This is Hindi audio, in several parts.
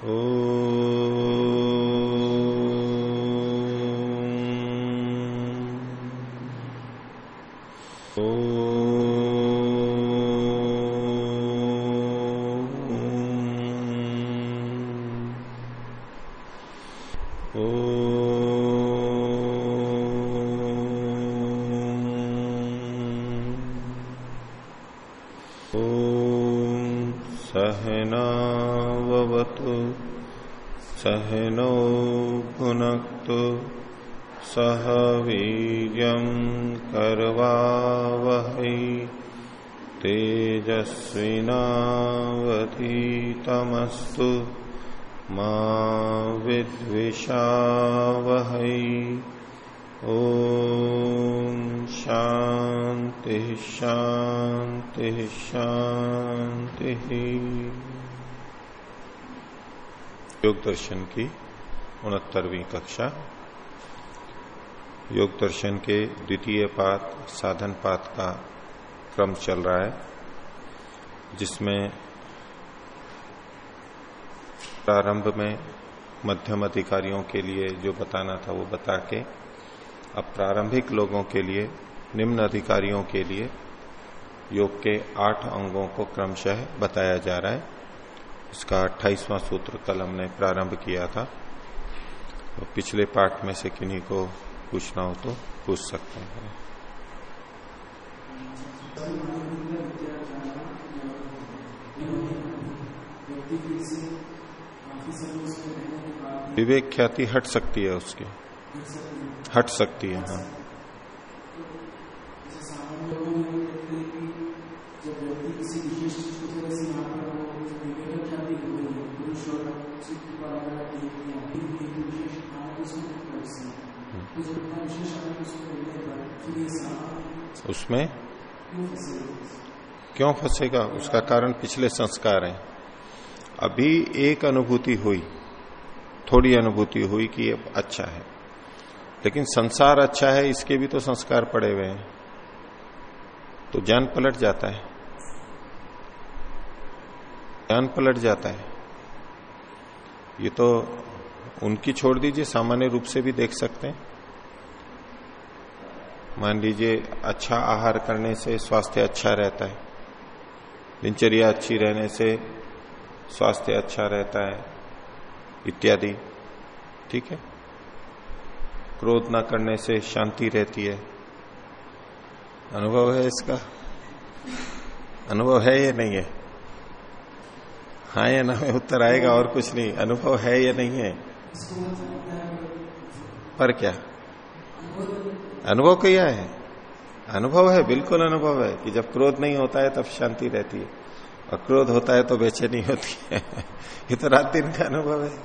Oh. सहनौ भुनक्तु सह वीर्यं कर्वावहै तेजस्विनावधीतमस्तु मा विद्विषावहै। ओ शांति शांति शांति योग दर्शन की उनहत्तरवीं कक्षा। योग दर्शन के द्वितीय पात साधन पात का क्रम चल रहा है, जिसमें प्रारंभ में मध्यम अधिकारियों के लिए जो बताना था वो बता के, अब प्रारंभिक लोगों के लिए, निम्न अधिकारियों के लिए योग के आठ अंगों को क्रमशः बताया जा रहा है। इसका अट्ठाईसवां सूत्र कल हमने प्रारंभ किया था। तो पिछले पाठ में से किन्हीं को पूछना हो तो पूछ सकते हैं। विवेक ख्याति हट सकती है उसकी। हट सकती है हाँ। उसमें क्यों फंसेगा? उसका कारण पिछले संस्कार है। अभी एक अनुभूति हुई, थोड़ी अनुभूति हुई कि ये अच्छा है। लेकिन संसार अच्छा है, इसके भी तो संस्कार पड़े हुए हैं। तो ज्ञान पलट जाता है। ज्ञान पलट जाता है। ये तो उनकी छोड़ दीजिए, सामान्य रूप से भी देख सकते हैं। मान लीजिए अच्छा आहार करने से स्वास्थ्य अच्छा रहता है। दिनचर्या अच्छी रहने से स्वास्थ्य अच्छा रहता है, इत्यादि। ठीक है? क्रोध ना करने से शांति रहती है। अनुभव है इसका? अनुभव है या नहीं है? हाँ या ना में उत्तर आएगा और कुछ नहीं। अनुभव है या नहीं है? पर क्या? अनुभव क्या है? अनुभव है, बिल्कुल अनुभव है कि जब क्रोध नहीं होता है, तब शांति रहती है। और क्रोध होता है तो बेचैनी होती है। ये तो रात दिन का अनुभव है।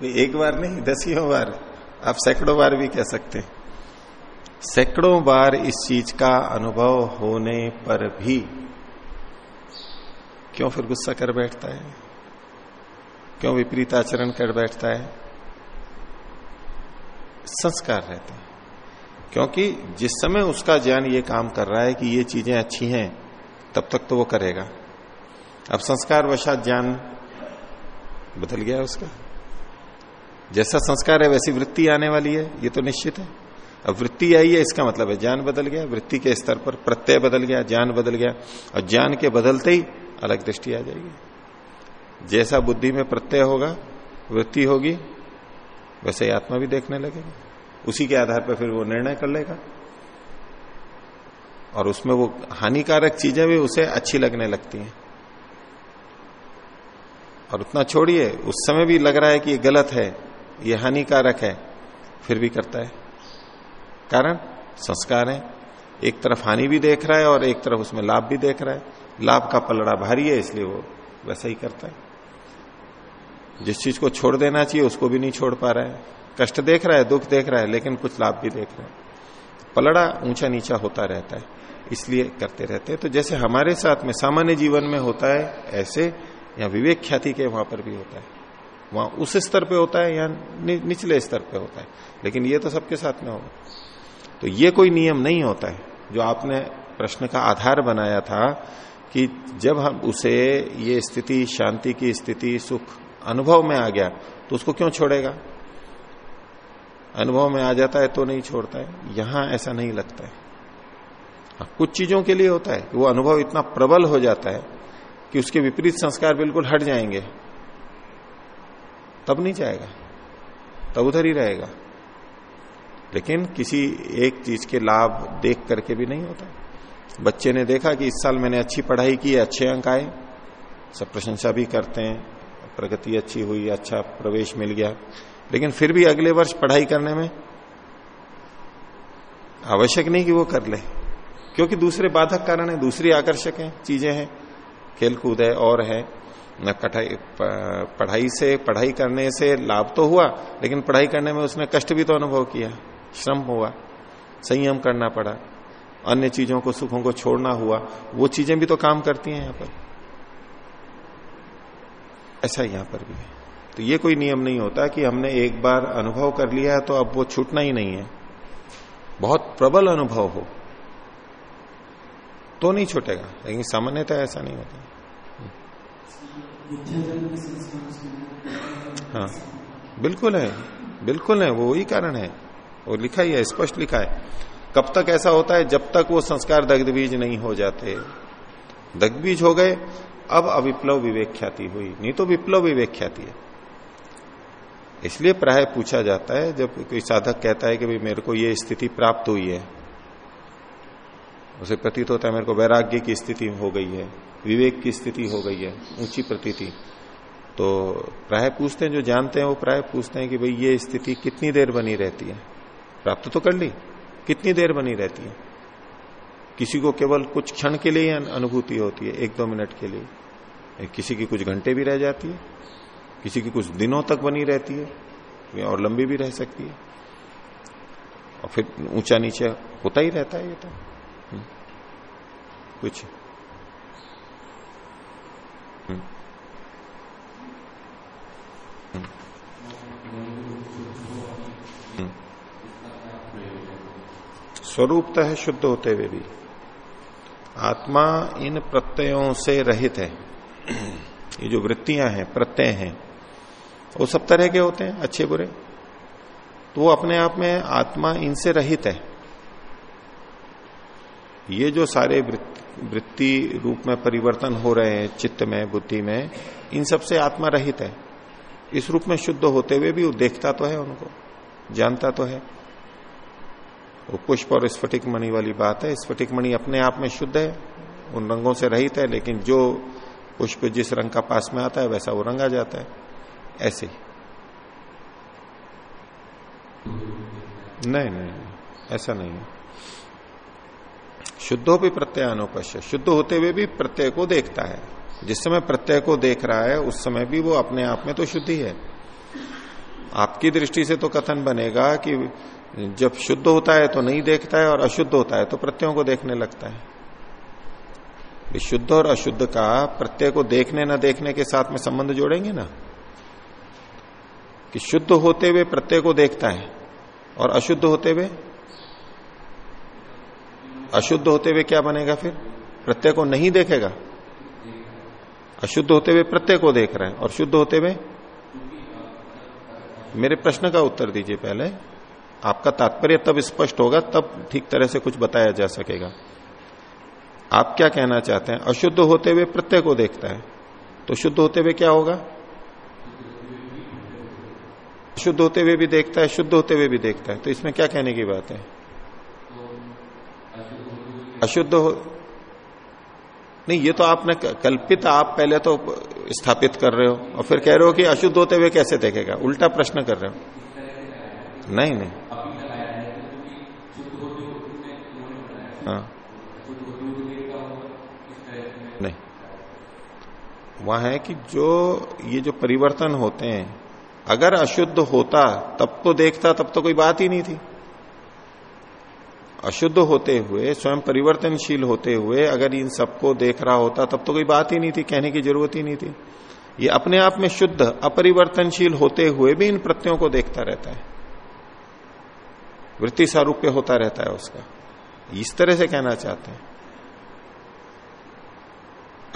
तो एक बार नहीं, दसियों बार। आप सैकड़ों बार भी कह सकते हैं। सैकड़ों बार इस चीज़ का अनुभव होने पर भी क्यों फिर गुस्सा कर बैठता है? क्यों विपरीत आचरण कर बैठता है? संस्कार रहते हैं। क्योंकि जिस समय उसका ज्ञान ये काम कर रहा है कि ये चीज़ें अच्छी हैं, तब तक तो वो करेगा। अब संस्कार वशा ज्ञान बदल गया उसका। जैसा संस्कार है, वैसी वृत्ति आने वाली है, ये तो निश्चित है। अब वृत्ति आई है, इसका मतलब है ज्ञान बदल गया, वृत्ति के स्तर पर प्रत्यय बदल गया, ज्ञान बदल गया, और ज्ञान के बदलते ही अलग दृष्टि आ जाएगी। जैसा बुद्धि में प्रत्यय होगा, वृत्ति होगी, वैसे ही आत्मा भी देखने लगेगा। उसी के आधार पर फिर वो निर्णय कर लेगा। और उसमें वो हानिकारक चीज़ें भी उसे अच्छी लगने लगती हैं। और उतना छोड़िए, उस समय भी लग रहा है कि ये गलत है, ये हानिकारक है, फिर भी करता है। कारण? संस्कार है। एक तरफ़ हानि भी देख रहा है और एक तरफ़ उसमें लाभ भी देख रहा है। लाभ का पलड़ा भारी है, इसलिए वो वैसा ही करता है। जिस चीज़ को छोड़ देना चाहिए, उसको भी नहीं छोड़ पा रहा है। कष्ट देख रहा है दुख देख रहा है लेकिन कुछ लाभ भी देख रहा है। पलड़ा ऊँचा नीचा होता रहता है इसलिए करते रहते हैं। तो जैसे हमारे साथ में सामान्य जीवन में होता है ऐसे या विवेक ख्याति के वहाँ पर भी होता है। वहाँ उस स्तर पे होता है या नि, निचले स्तर पे होता है। लेकिन ये तो सबके साथ में होगा। तो ये कोई नियम नहीं होता है। जो आपने प्रश्न का आधार बनाया था कि जब हम उसे ये स्थिति शांति की स्थिति सुख अनुभव में आ गया तो उसको क्यों छोड़ेगा? अनुभव में आ जाता है तो नहीं छोड़ता है। यहाँ ऐसा नहीं लगता है। कुछ चीज़ों के लिए होता है वो अनुभव इतना प्रबल हो जाता है कि उसके विपरीत संस्कार बिल्कुल हट जाएँगे। तब नहीं जाएगा। तब उधर ही रहेगा। लेकिन किसी एक चीज़ के लाभ देख करके भी नहीं होता। बच्चे ने देखा कि इस साल मैंने अच्छी पढ़ाई की, अच्छे अंक आए। सब प्रशंसा भी करते हैं। प्रगति अच्छी हुई अच्छा प्रवेश मिल गया। लेकिन फिर भी अगले वर्ष पढ़ाई करने में आवश्यक नहीं कि वो कर ले। क्योंकि दूसरे बाधक कारण है, दूसरी आकर्षक है, चीज़ें हैं। खेलकूद है, और है। न कठाई पढ़ाई से, पढ़ाई करने से लाभ तो हुआ, लेकिन पढ़ाई करने में उसने कष्ट भी तो अनुभव किया, श्रम हुआ, संयम करना पड़ा, अन्य चीज़ों को, सुखों को छोड़ना हुआ, वो चीज़ें भी तो काम करती हैं यहाँ पर। ऐसा यहाँ पर भी है। तो ये कोई नियम नहीं होता कि हमने एक बार अनुभव कर लिया है तो अब वो छूटना ही नहीं है। बहुत प्रबल अनुभव हो तो नहीं छूटेगा, लेकिन सामान्यतः ऐसा नहीं होता। हाँ बिल्कुल है बिल्कुल है, वो वही कारण है। वो लिखा ही है, स्पष्ट लिखा है। कब तक ऐसा होता है? जब तक वो संस्कार दग्ध बीज नहीं हो जाते। दग्ध बीज हो गए, अब अविप्लव विवेक ख्याति हुई। नहीं तो विप्लव विवेक ख्याति है। इसलिए प्राय पूछा जाता है, जब कोई साधक कहता है कि भाई मेरे को ये स्थिति प्राप्त हुई है, उसे प्रतीत होता है मेरे को वैराग्य की स्थिति हो गई है, विवेक की स्थिति हो गई है, ऊँची प्रतीति। तो प्राय पूछते हैं, जो जानते हैं वो प्राय पूछते हैं कि भाई ये स्थिति कितनी देर बनी रहती है? प्राप्त तो कर ली। कितनी देर बनी रहती है? किसी को केवल कुछ क्षण के लिए अनुभूति होती है, एक दो मिनट के लिए। किसी की कुछ घंटे भी रह जाती है। किसी की कुछ दिनों तक बनी रहती है और लंबी भी रह सकती है। और फिर ऊँचा नीचे होता ही रहता है ये तो। हम्म। कुछ। हम्म। स्वरूपतः है शुद्ध होते हुए भी। आत्मा इन प्रत्ययों से रहित है। ये जो वृत्तियाँ हैं, प्रत्यय हैं वो सब तरह के होते हैं, अच्छे बुरे। तो वो अपने आप में आत्मा इनसे रहित है। ये जो सारे वृत्ति रूप में परिवर्तन हो रहे हैं, चित्त में, बुद्धि में, इन सबसे आत्मा रहित है। इस रूप में शुद्ध होते हुए भी वो देखता तो है उनको, जानता तो है। वो पुष्प और स्फटिक मणि वाली बात है, स्फटिक मणि अपने आप में शुद्ध है, उन रंगों से रहित है, लेकिन जो पुष्प जिस रंग का पास में आता है, वैसा वो रंग आ जाता है। ऐसे ही। नहीं नहीं, ऐसा नहीं है। शुद्धो भी प्रत्यय अनुपश्य। शुद्ध होते हुए भी प्रत्यय को देखता है। जिस समय प्रत्यय को देख रहा है, उस समय भी वो अपने आप में तो शुद्धि है आपकी दृष्टि से तो कथन बनेगा कि जब शुद्ध होता है तो नहीं देखता है और अशुद्ध होता है तो प्रत्ययों को देखने लगता है। शुद्ध और अशुद्ध का प्रत्यय को देखने न देखने के साथ में संबंध जोड़ेंगे ना? कि शुद्ध होते हुए प्रत्यय को देखता है और अशुद्ध होते हुए अशुद्ध होते हुए क्या बनेगा फिर? प्रत्यय को नहीं देखेगा। अशुद्ध होते हुए प्रत्यय को देख रहे हैं और शुद्ध होते हुए मेरे प्रश्न का उत्तर दीजिए पहले। आपका तात्पर्य तब स्पष्ट होगा, तब ठीक तरह से कुछ बताया जा सकेगा। आप क्या कहना चाहते हैं? अशुद्ध होते हुए प्रत्यय को देखता है तो शुद्ध होते हुए क्या होगा? शुद्ध होते हुए भी देखता है, शुद्ध होते हुए भी देखता है। तो इसमें क्या कहने की बात है? अशुद्ध हो, नहीं, ये तो आपने कल्पित, आप पहले तो स्थापित कर रहे हो और फिर कह रहे हो कि अशुद्ध होते हुए कैसे देखेगा? उल्टा प्रश्न कर रहे हो। नहीं नहीं। हाँ। नहीं। वहाँ है कि जो, ये जो परिवर्तन होते हैं अगर अशुद्ध होता, तब तो देखता, तब तो कोई बात ही नहीं थी। अशुद्ध होते हुए, स्वयं परिवर्तनशील होते हुए, अगर इन सबको देख रहा होता, तब तो कोई बात ही नहीं थी, कहने की ज़रूरत ही नहीं थी। ये अपने आप में शुद्ध, अपरिवर्तनशील होते हुए भी इन प्रत्ययों को देखता रहता है। वृत्ति सारूप्य होता रहता है उसका। इस तरह से कहना चाहते हैं।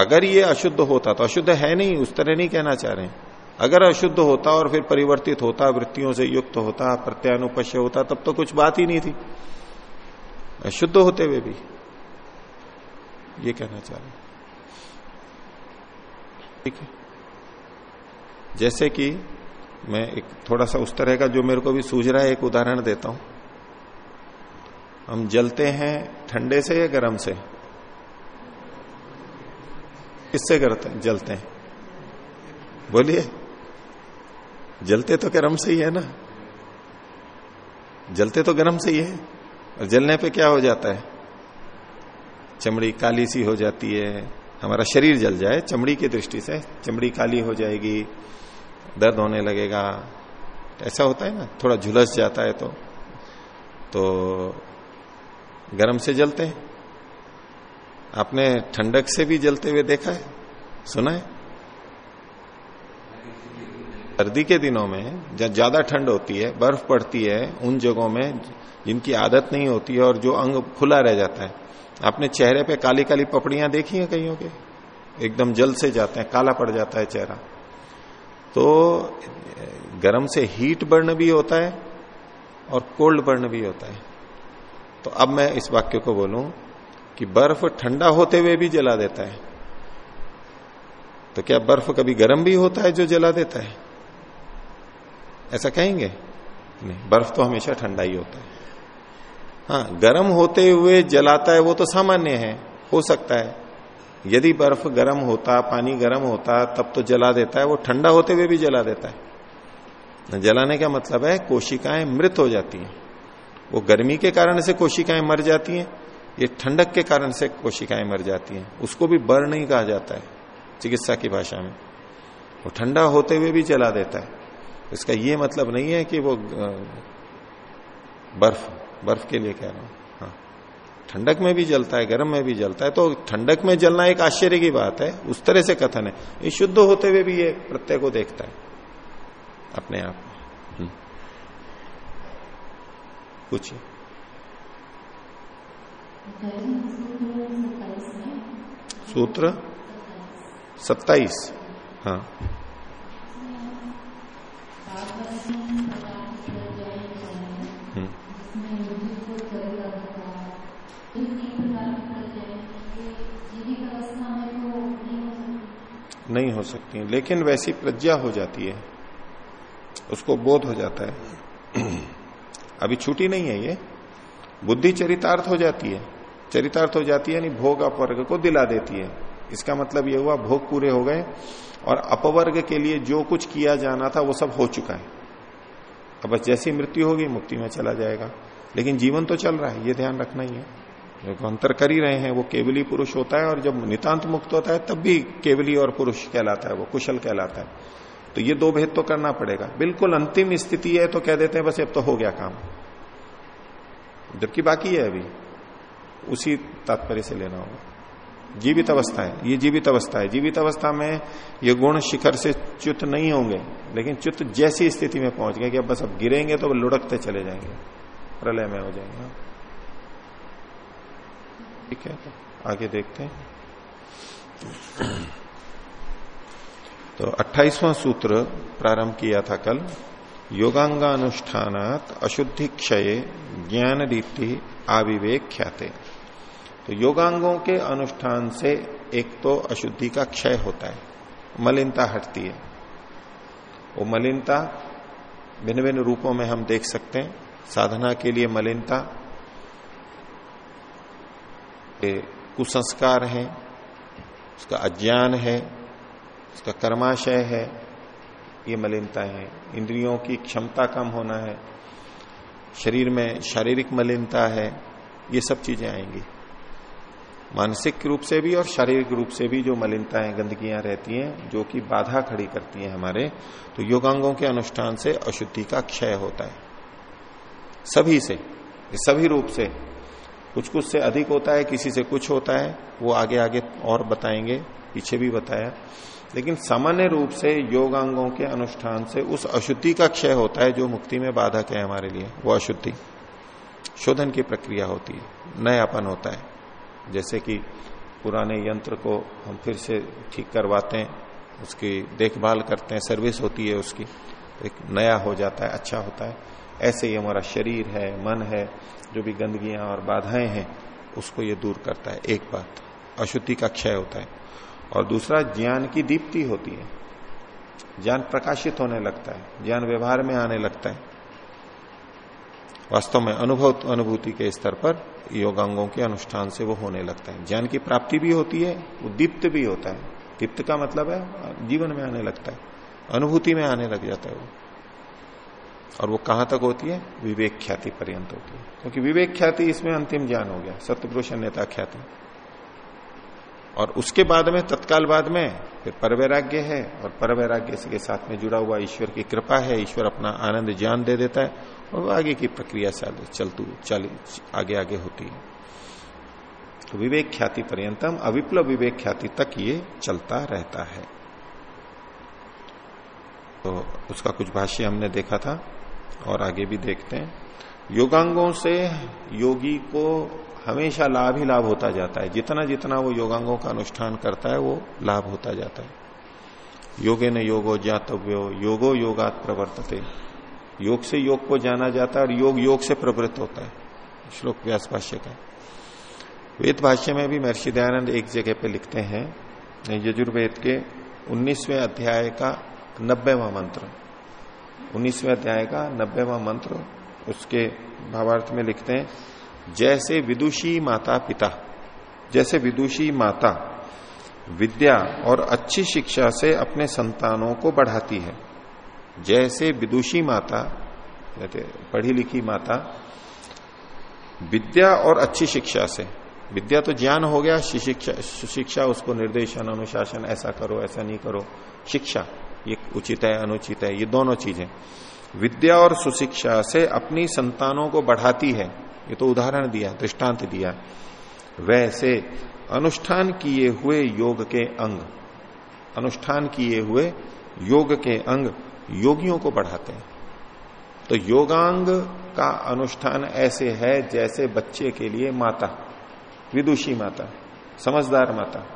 अगर ये अशुद्ध होता तो अशुद्ध है नहीं, उस तरह नहीं कहना चाह रहे अगर अशुद्ध होता और फिर परिवर्तित होता, वृत्तियों से युक्त होता, प्रत्यानुपश्य होता, तब तो कुछ बात ही नहीं थी। अशुद्ध होते हुए भी, ये कहना चाह रहे ठीक है। जैसे कि मैं एक थोड़ा सा उस तरह का जो मेरे को भी सूझ रहा है, एक उदाहरण देता हूँ। हम जलते हैं ठंडे से या गर्म से? किससे करते हैं? जलते हैं। बोलिए। जलते तो गर्म से ही है ना? जलते तो गर्म से ही है। और जलने पे क्या हो जाता है? चमड़ी काली सी हो जाती है। हमारा शरीर जल जाए, चमड़ी की दृष्टि से चमड़ी काली हो जाएगी, दर्द होने लगेगा। ऐसा होता है ना? थोड़ा झुलस जाता है तो तो गर्म से जलते हैं। आपने ठंडक से भी जलते हुए देखा है? सुना है? सर्दी के दिनों में जब ज़्यादा ठंड होती है, बर्फ़ पड़ती है, उन जगहों में जिनकी आदत नहीं होती है और जो अंग खुला रह जाता है। आपने चेहरे पे काली काली पपड़ियाँ देखी हैं कईयों के? एकदम जल से जाते हैं, काला पड़ जाता है चेहरा। तो गर्म से हीट बर्न भी होता है और कोल्ड बर्न भी होता है। तो अब मैं इस वाक्य को बोलूँ कि बर्फ़ ठंडा होते हुए भी जला देता है। तो क्या बर्फ़ कभी गर्म भी होता है जो जला देता है? ऐसा कहेंगे? नहीं, बर्फ़ तो हमेशा ठंडा ही होता है। हाँ गर्म होते हुए जलाता है, वो तो सामान्य है, हो सकता है। यदि बर्फ़ गर्म होता, पानी गर्म होता, तब तो जला देता है, वो ठंडा होते हुए भी जला देता है। जलाने का मतलब है, कोशिकाएँ मृत हो जाती हैं। वो गर्मी के कारण से कोशिकाएँ मर जाती हैं, ये ठंडक के कारण से कोशिकाएँ मर जाती हैं। उसको भी बर नहीं कहा जाता है, चिकित्सा की भाषा में। वो ठंडा होते हुए भी जला देता है। इसका ये मतलब नहीं है कि वो बर्फ़ बर्फ़ के लिए कह रहा हूँ। हाँ। ठंडक में भी जलता है, गर्म में भी जलता है तो ठंडक में जलना एक आश्चर्य की बात है। उस तरह से कथन है। ये शुद्ध होते हुए भी ये प्रत्यय को देखता है, अपने आप हम्म। पूछिए। सूत्र? सत्ताईस। हाँ। नहीं हो सकती लेकिन वैसी प्रज्ञा हो जाती है। उसको बोध हो जाता है। अभी छुट्टी नहीं है ये। बुद्धि चरितार्थ हो जाती है। चरितार्थ हो जाती है, यानी भोग अपवर्ग को दिला देती है। इसका मतलब यह हुआ, भोग पूरे हो गए और अपवर्ग के लिए जो कुछ किया जाना था, वो सब हो चुका है। अब बस जैसी मृत्यु होगी, मुक्ति में चला जाएगा। लेकिन जीवन तो चल रहा है, ये ध्यान रखना ही है। जो अंतर कर ही रहे हैं, वो केवली पुरुष होता है और जब नितांत मुक्त होता है, तब भी केवली और पुरुष कहलाता है, वो कुशल कहलाता है। तो ये दो भेद तो करना पड़ेगा। बिल्कुल अंतिम स्थिति है तो कह देते हैं, बस अब तो हो गया काम। जबकि बाकी है अभी, उसी तात्पर्य से लेना होगा। जीवित अवस्था है ये जीवित अवस्था है। जीवित अवस्था में ये गुण शिखर से च्युत नहीं होंगे, लेकिन च्युत जैसी स्थिति में पहुँच गए कि अब बस अब गिरेंगे तो लुढ़कते चले जाएँगे, प्रलय में हो जाएँगे। ठीक है? आगे देखते हैं। तो अट्ठाईसवां सूत्र प्रारंभ किया था कल। योगांगानुष्ठानात अशुद्धि क्षय ज्ञान रीति आविवेक ख्याते तो योगांगों के अनुष्ठान से एक तो अशुद्धि का क्षय होता है, मलिनता हटती है। वो मलिनता भिन्न भिन्न रूपों में हम देख सकते हैं। साधना के लिए मलिनता कुसंस्कार है, उसका अज्ञान है, उसका कर्माशय है, ये मलिनता है। इंद्रियों की क्षमता कम होना है, शरीर में शारीरिक मलिनता है, ये सब चीज़ें आएँगी। मानसिक रूप से भी और शारीरिक रूप से भी जो मलिनताएँ, गंदगियाँ रहती हैं, जो कि बाधा खड़ी करती हैं हमारे तो योगांगों के अनुष्ठान से अशुद्धि का क्षय होता है। सभी से सभी रूप से कुछ कुछ से अधिक होता है, किसी से कुछ होता है, वो आगे आगे और बताएँगे, पीछे भी बताया। लेकिन सामान्य रूप से योगांगों के अनुष्ठान से उस अशुद्धि का क्षय होता है जो मुक्ति में बाधक है हमारे लिए, वो अशुद्धि। शोधन की प्रक्रिया होती है, नयापन होता है। जैसे कि पुराने यंत्र को हम फिर से ठीक करवाते हैं, उसकी देखभाल करते हैं, सर्विस होती है उसकी, एक नया हो जाता है अच्छा होता है। ऐसे ही हमारा शरीर है, मन है, जो भी गंदगियाँ और बाधाएँ हैं, उसको ये दूर करता है, एक बात। अशुद्धि का क्षय होता है। और दूसरा, ज्ञान की दीप्ति होती है। ज्ञान प्रकाशित होने लगता है, ज्ञान व्यवहार में आने लगता है। वास्तव में अनुभव, अनुभूति के स्तर पर योगांगों के अनुष्ठान से वो होने लगता है। ज्ञान की प्राप्ति भी होती है, वो दीप्त भी होता है। दीप्त का मतलब है, जीवन में आने लगता है। अनुभूति में आने लग जाता है वो। और वो कहाँ तक होती है? विवेक ख्याति पर्यंत होती है। क्योंकि विवेक ख्याति इसमें अंतिम ज्ञान हो गया, सत्यपुरुष अन्यता ख्याति। और उसके बाद में, तत्काल बाद में, फिर परवैराग्य है, और परवैराग्य के साथ में जुड़ा हुआ ईश्वर की कृपा है, ईश्वर अपना आनंद, ज्ञान दे देता है, और आगे की प्रक्रिया चलतू, चल, आगे आगे होती है। तो विवेक ख्याति पर्यंतम, अविप्लव विवेक ख्याति तक ये चलता रहता है। तो उसका कुछ भाष्य हमने देखा था। और आगे भी देखते हैं। योगांगों से योगी को हमेशा लाभ ही लाभ होता जाता है। जितना जितना वो योगांगों का अनुष्ठान करता है, वो लाभ होता जाता है। योगे न योगो ज्ञातव्यो, योगो योगात प्रवर्तते। योग से योग को जाना जाता है और योग योग से प्रवृत्त होता है। श्लोक व्यास भाष्य का। वेद भाष्य में भी महर्षि दयानंद एक जगह पे लिखते हैं, यजुर्वेद के 19वें अध्याय का नब्बेवा मंत्र। 19वें अध्याय का नब्बेवा मंत्र उसके भावार्थ में लिखते हैं, जैसे विदुषी माता पिता जैसे विदुषी माता विद्या और अच्छी शिक्षा से अपने संतानों को बढ़ाती है, जैसे विदुषी माता पढ़ी लिखी माता विद्या और अच्छी शिक्षा से, विद्या तो ज्ञान हो गया, शिक्षा शिक्षा उसको निर्देशन, अनुशासन, ऐसा करो, ऐसा नहीं करो, शिक्षा। ये उचित है, अनुचित है, ये दोनों चीज़ें। विद्या और सुशिक्षा से अपनी संतानों को बढ़ाती है। ये तो उदाहरण दिया, दृष्टांत दिया। वैसे, अनुष्ठान किए हुए योग के अंग, अनुष्ठान किए हुए योग के अंग योगियों को बढ़ाते हैं। तो योगांग का अनुष्ठान ऐसे है जैसे बच्चे के लिए माता, विदुषी माता, समझदार माता।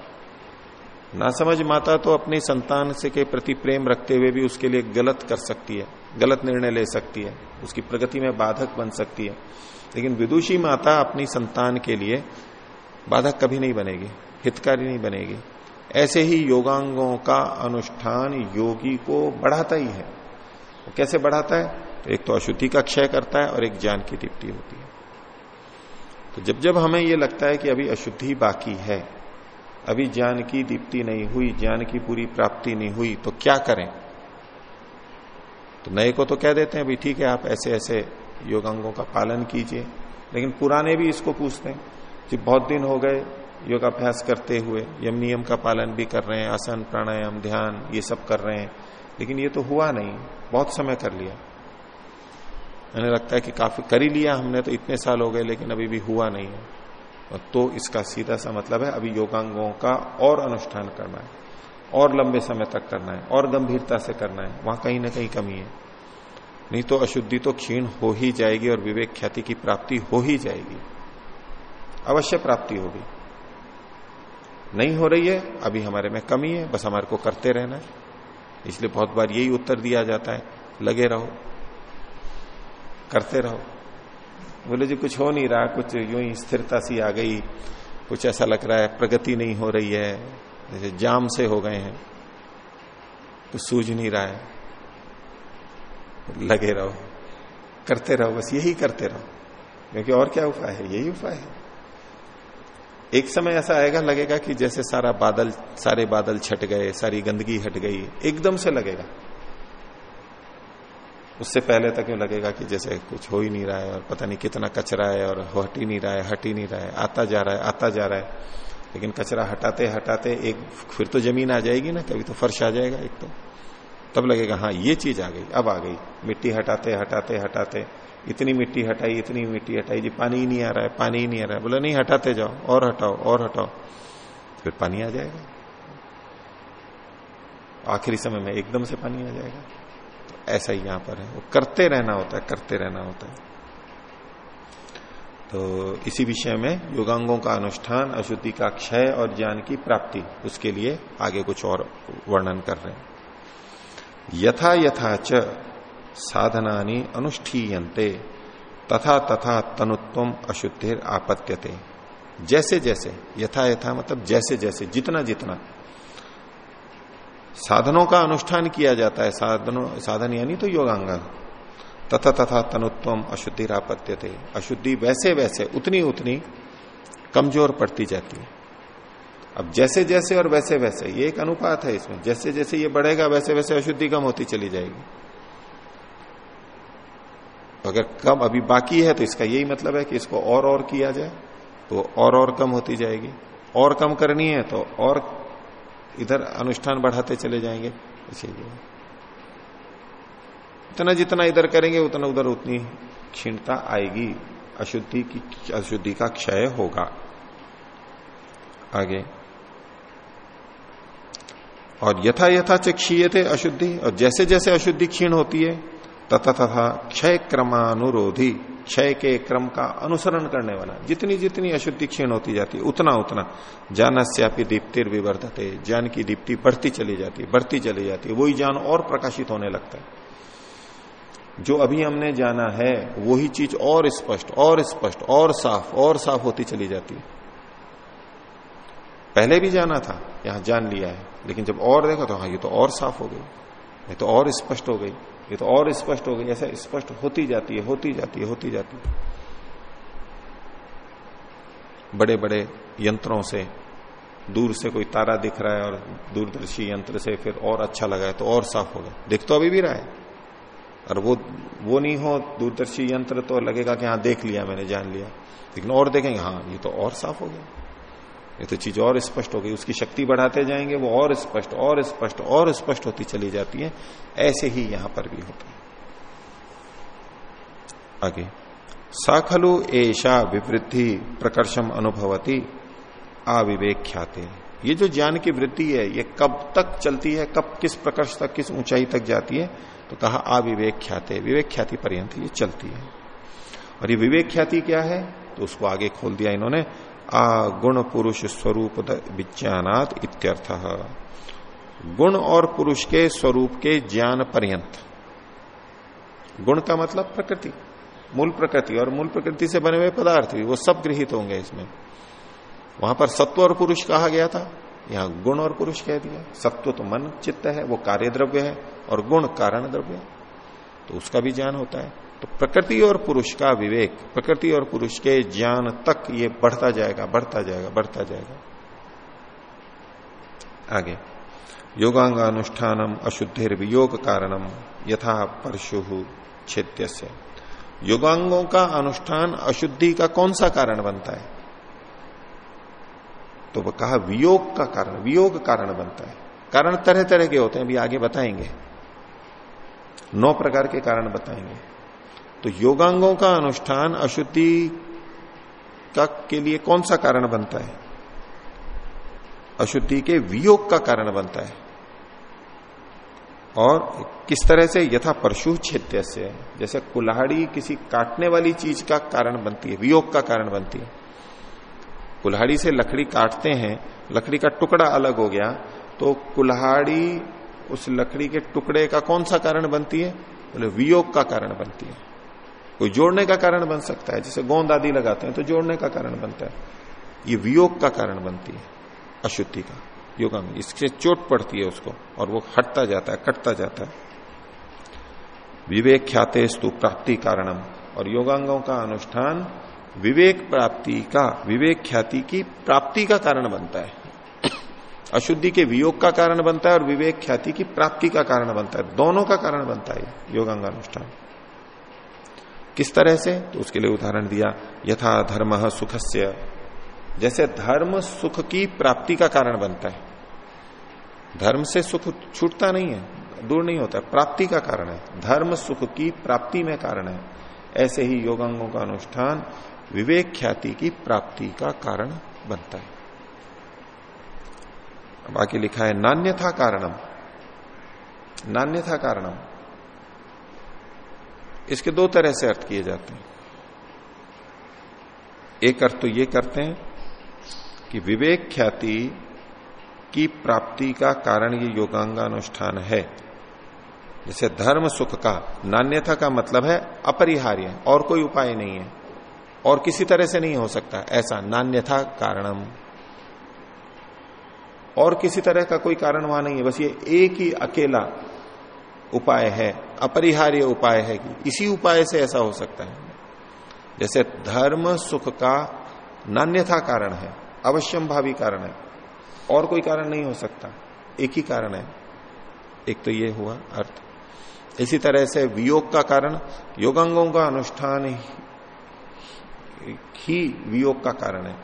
ना समझ माता तो अपनी संतान से के प्रति प्रेम रखते हुए भी उसके लिए गलत कर सकती है, गलत निर्णय ले सकती है, उसकी प्रगति में बाधक बन सकती है। लेकिन विदुषी माता अपनी संतान के लिए बाधक कभी नहीं बनेगी, हितकारी नहीं बनेगी। ऐसे ही योगांगों का अनुष्ठान योगी को बढ़ाता ही है। वो कैसे बढ़ाता है? तो एक तो अशुद्धि का क्षय करता है और एक ज्ञान की दीप्ति होती है। तो जब जब हमें ये लगता है कि अभी अशुद्धि बाकी है अभी ज्ञान की दीप्ति नहीं हुई, ज्ञान की पूरी प्राप्ति नहीं हुई तो क्या करें? तो नए को तो कह देते हैं, अभी ठीक है, आप ऐसे ऐसे योगांगों का पालन कीजिए। लेकिन पुराने भी इसको पूछते हैं। कि बहुत दिन हो गए, योगाभ्यास करते हुए, यम नियम का पालन भी कर रहे हैं, आसन, प्राणायाम, ध्यान, ये सब कर रहे हैं, लेकिन ये तो हुआ नहीं, बहुत समय कर लिया। मैंने लगता है कि काफ़ी, कर ही लिया हमने तो इतने साल हो गए, लेकिन अभी भी हुआ नहीं है। तो इसका सीधा सा मतलब है, अभी योगांगों का और अनुष्ठान करना है, और लंबे समय तक करना है, और गंभीरता से करना है, वहाँ कहीं ना कहीं कमी है। नहीं तो अशुद्धि तो क्षीण हो ही जाएगी और विवेक ख्याति की प्राप्ति हो ही जाएगी। अवश्य प्राप्ति होगी। नहीं हो रही है, अभी हमारे में कमी है, बस हमारे को करते रहना है। इसलिए बहुत बार यही उत्तर दिया जाता है, लगे रहो, करते रहो। बोले जी, कुछ हो नहीं रहा, कुछ यूँ ही स्थिरता सी आ गई, कुछ ऐसा लग रहा है प्रगति नहीं हो रही है, जैसे जाम से हो गए हैं कुछ सूझ नहीं रहा है। लगे रहो, करते रहो, बस यही करते रहो। क्योंकि और क्या उपाय है? यही उपाय है। एक समय ऐसा आएगा, लगेगा कि जैसे सारा बादल, सारे बादल छट गए, सारी गंदगी हट गई, एकदम से लगेगा। उससे पहले तक लगेगा कि जैसे कुछ हो ही नहीं रहा है और पता नहीं कितना कचरा है और हट ही नहीं रहा है, हट ही नहीं रहा है, आता जा रहा है, आता जा रहा है। लेकिन कचरा हटाते हटाते एक फिर तो ज़मीन आ जाएगी ना, कभी तो फर्श आ जाएगा एक तो। तब लगेगा हाँ ये चीज़ आ गई, अब आ गई। मिट्टी हटाते हटाते हटाते। इतनी मिट्टी हटाई, इतनी मिट्टी हटाई जी, पानी ही नहीं आ रहा है, पानी ही नहीं आ रहा है। बोला, नहीं, हटाते जाओ, और हटाओ और हटाओ। फिर पानी आ जाएगा। आखिरी समय में एकदम से पानी आ जाएगा। ऐसा ही यहाँ पर है। वो करते रहना होता है, करते रहना होता है। तो इसी विषय में योगांगों का अनुष्ठान, अशुद्धि का क्षय और ज्ञान की प्राप्ति, उसके लिए आगे कुछ और वर्णन कर रहे हैं। यथा यथा च साधनानी अनुष्ठीयते तथा तथा तनुत्व अशुद्धिर आपत्यते। जैसे जैसे, यथा यथा मतलब जैसे जैसे, जितना जितना। साधनों का अनुष्ठान किया जाता है। साधनों, साधन यानी तो योगांग तथा तथा तनुत्व अशुद्धि रापत्य थे अशुद्धि वैसे वैसे, उतनी उतनी कमज़ोर पड़ती जाती है। अब जैसे जैसे और वैसे वैसे, ये एक अनुपात है इसमें। जैसे जैसे ये बढ़ेगा, वैसे वैसे अशुद्धि कम होती चली जाएगी। अगर कम अभी बाकी है तो इसका यही मतलब है कि इसको और और किया जाए तो और और कम होती जाएगी। और कम करनी है तो और इधर अनुष्ठान बढ़ाते चले जाएँगे इसीलिए इतना जितना इधर करेंगे, उतना उधर उतनी क्षीणता आएगी, अशुद्धि की, अशुद्धि का क्षय होगा। आगे। और यथा यथा से क्षीय थे अशुद्धि, और जैसे जैसे अशुद्धि क्षीण होती है तथा तथा क्षय क्रमानुरोधी, क्षय के क्रम का अनुसरण करने वाला। जितनी जितनी अशुद्धि क्षीण होती जाती उतना उतना। ज्ञानस्यापी दीप्तिर विवर्धते ज्ञान की दीप्ति बढ़ती चली जाती, बढ़ती चली जाती, वही ज्ञान और प्रकाशित होने लगता है। जो अभी हमने जाना है, वही चीज़ और स्पष्ट और स्पष्ट, और साफ़ और साफ़ होती चली जाती पहले भी जाना था, यहाँ जान लिया है, लेकिन जब और देखा तो हाँ ये तो और साफ़ हो गई, ये तो और स्पष्ट हो गई। ये तो और स्पष्ट हो गई ऐसा स्पष्ट होती जाती है, होती जाती है, होती जाती है। बड़े बड़े यंत्रों से, दूर से कोई तारा दिख रहा है और दूरदर्शी यंत्र से फिर और अच्छा लगा है तो और साफ़ हो गया। दिख तो अभी भी रहा है। और वो वो नहीं हो, दूरदर्शी यंत्र तो लगेगा कि हाँ देख लिया मैंने, जान लिया। लेकिन और देखेंगे हाँ ये तो और साफ़ हो गया। ये तो चीज़ और स्पष्ट हो गई, उसकी शक्ति बढ़ाते जाएँगे, वो और स्पष्ट और स्पष्ट और स्पष्ट होती चली जाती है, ऐसे ही यहाँ पर भी होता है। आगे, साखलु ऐशा विवृद्धि प्रकर्षम अनुभवती अविवेख्याते ये जो ज्ञान की वृद्धि है, ये कब तक चलती है, कब किस प्रकर्ष तक, किस ऊंचाई तक जाती है तो कहा अविवेक ख्याते विवेक ख्याति पर्यंत ये चलती है। और ये विवेक ख्याति क्या है? तो उसको आगे खोल दिया इन्होंने गुण पुरुष स्वरूप विज्ञानात इत्यर्थ। गुण और पुरुष के स्वरूप के ज्ञान पर्यंत। गुण का मतलब प्रकृति, मूल प्रकृति और मूल प्रकृति से बने हुए पदार्थ भी, वो सब गृहित होंगे इसमें। वहाँ पर सत्व और पुरुष कहा गया था, यहाँ गुण और पुरुष कह दिया। सत्व तो मन, चित्त है, वो कार्य द्रव्य है और गुण कारण द्रव्य है। तो उसका भी ज्ञान होता है। तो प्रकृति और पुरुष का विवेक, प्रकृति और पुरुष के ज्ञान तक ये बढ़ता जाएगा बढ़ता जाएगा बढ़ता जाएगा। आगे, योगांगानुष्ठानम अशुद्धिर वियोग कारणम यथा परशु क्षेत्र योगांगों का अनुष्ठान अशुद्धि का कौन सा कारण बनता है? तो वो कहा वियोग का कारण, वियोग कारण बनता है। कारण तरह तरह के होते हैं, अभी आगे बताएँगे। नौ प्रकार के कारण बताएँगे। तो योगांगों का अनुष्ठान अशुद्धि का के लिए कौन सा कारण बनता है? अशुद्धि के वियोग का कारण बनता है। और किस तरह से यथा परशु क्षेत्र से, जैसे कुल्हाड़ी किसी काटने वाली चीज़ का कारण बनती है, वियोग का कारण बनती है। कुल्हाड़ी से लकड़ी काटते हैं, लकड़ी का टुकड़ा अलग हो गया तो कुल्हाड़ी उस लकड़ी के टुकड़े का कौन सा कारण बनती है? बोले, वियोग का कारण बनती है। कोई जोड़ने का कारण बन सकता है, जैसे गोंद आदि लगाते हैं तो जोड़ने का कारण बनता है। ये वियोग का कारण बनती है, अशुद्धि का योगा में इससे चोट पड़ती है उसको, और वो हटता जाता है, कटता जाता है। विवेक ख्याते स्तु प्राप्ति कारणम, और योगांगों का अनुष्ठान विवेक प्राप्ति का विवेक ख्याति की प्राप्ति का कारण बनता है। अशुद्धि के वियोग का कारण बनता है, और विवेक ख्याति की प्राप्ति का कारण बनता है। दोनों का कारण बनता है योगांगानुष्ठान। किस तरह से? तो उसके लिए उदाहरण दिया, यथा धर्म सुखस्य। जैसे धर्म सुख की प्राप्ति का कारण बनता है। धर्म से सुख छूटता नहीं है, दूर नहीं होता, प्राप्ति का कारण है। धर्म सुख की प्राप्ति में कारण है। ऐसे ही योगांगों का अनुष्ठान विवेक ख्याति की प्राप्ति का कारण बनता है। बाकी लिखा है, नान्यथा कारणम। नान्यथा कारणम। इसके दो तरह से अर्थ किए जाते हैं। एक अर्थ तो ये करते हैं कि विवेक ख्याति की प्राप्ति का कारण ये योगांगानुष्ठान है। जैसे धर्म सुख का नान्यता का मतलब है अपरिहार्य, और कोई उपाय नहीं है, और किसी तरह से नहीं हो सकता, ऐसा नान्यथा कारणम। और किसी तरह का कोई कारण वहाँ नहीं है, बस ये एक ही अकेला उपाय है, अपरिहार्य उपाय है कि इसी उपाय से ऐसा हो सकता है। जैसे धर्म सुख का नान्यथा कारण है, अवश्यम भावी कारण है, और कोई कारण नहीं हो सकता, एक ही कारण है। एक तो ये हुआ अर्थ। इसी तरह से वियोग का कारण, योगांगों का अनुष्ठान ही वियोग का कारण है।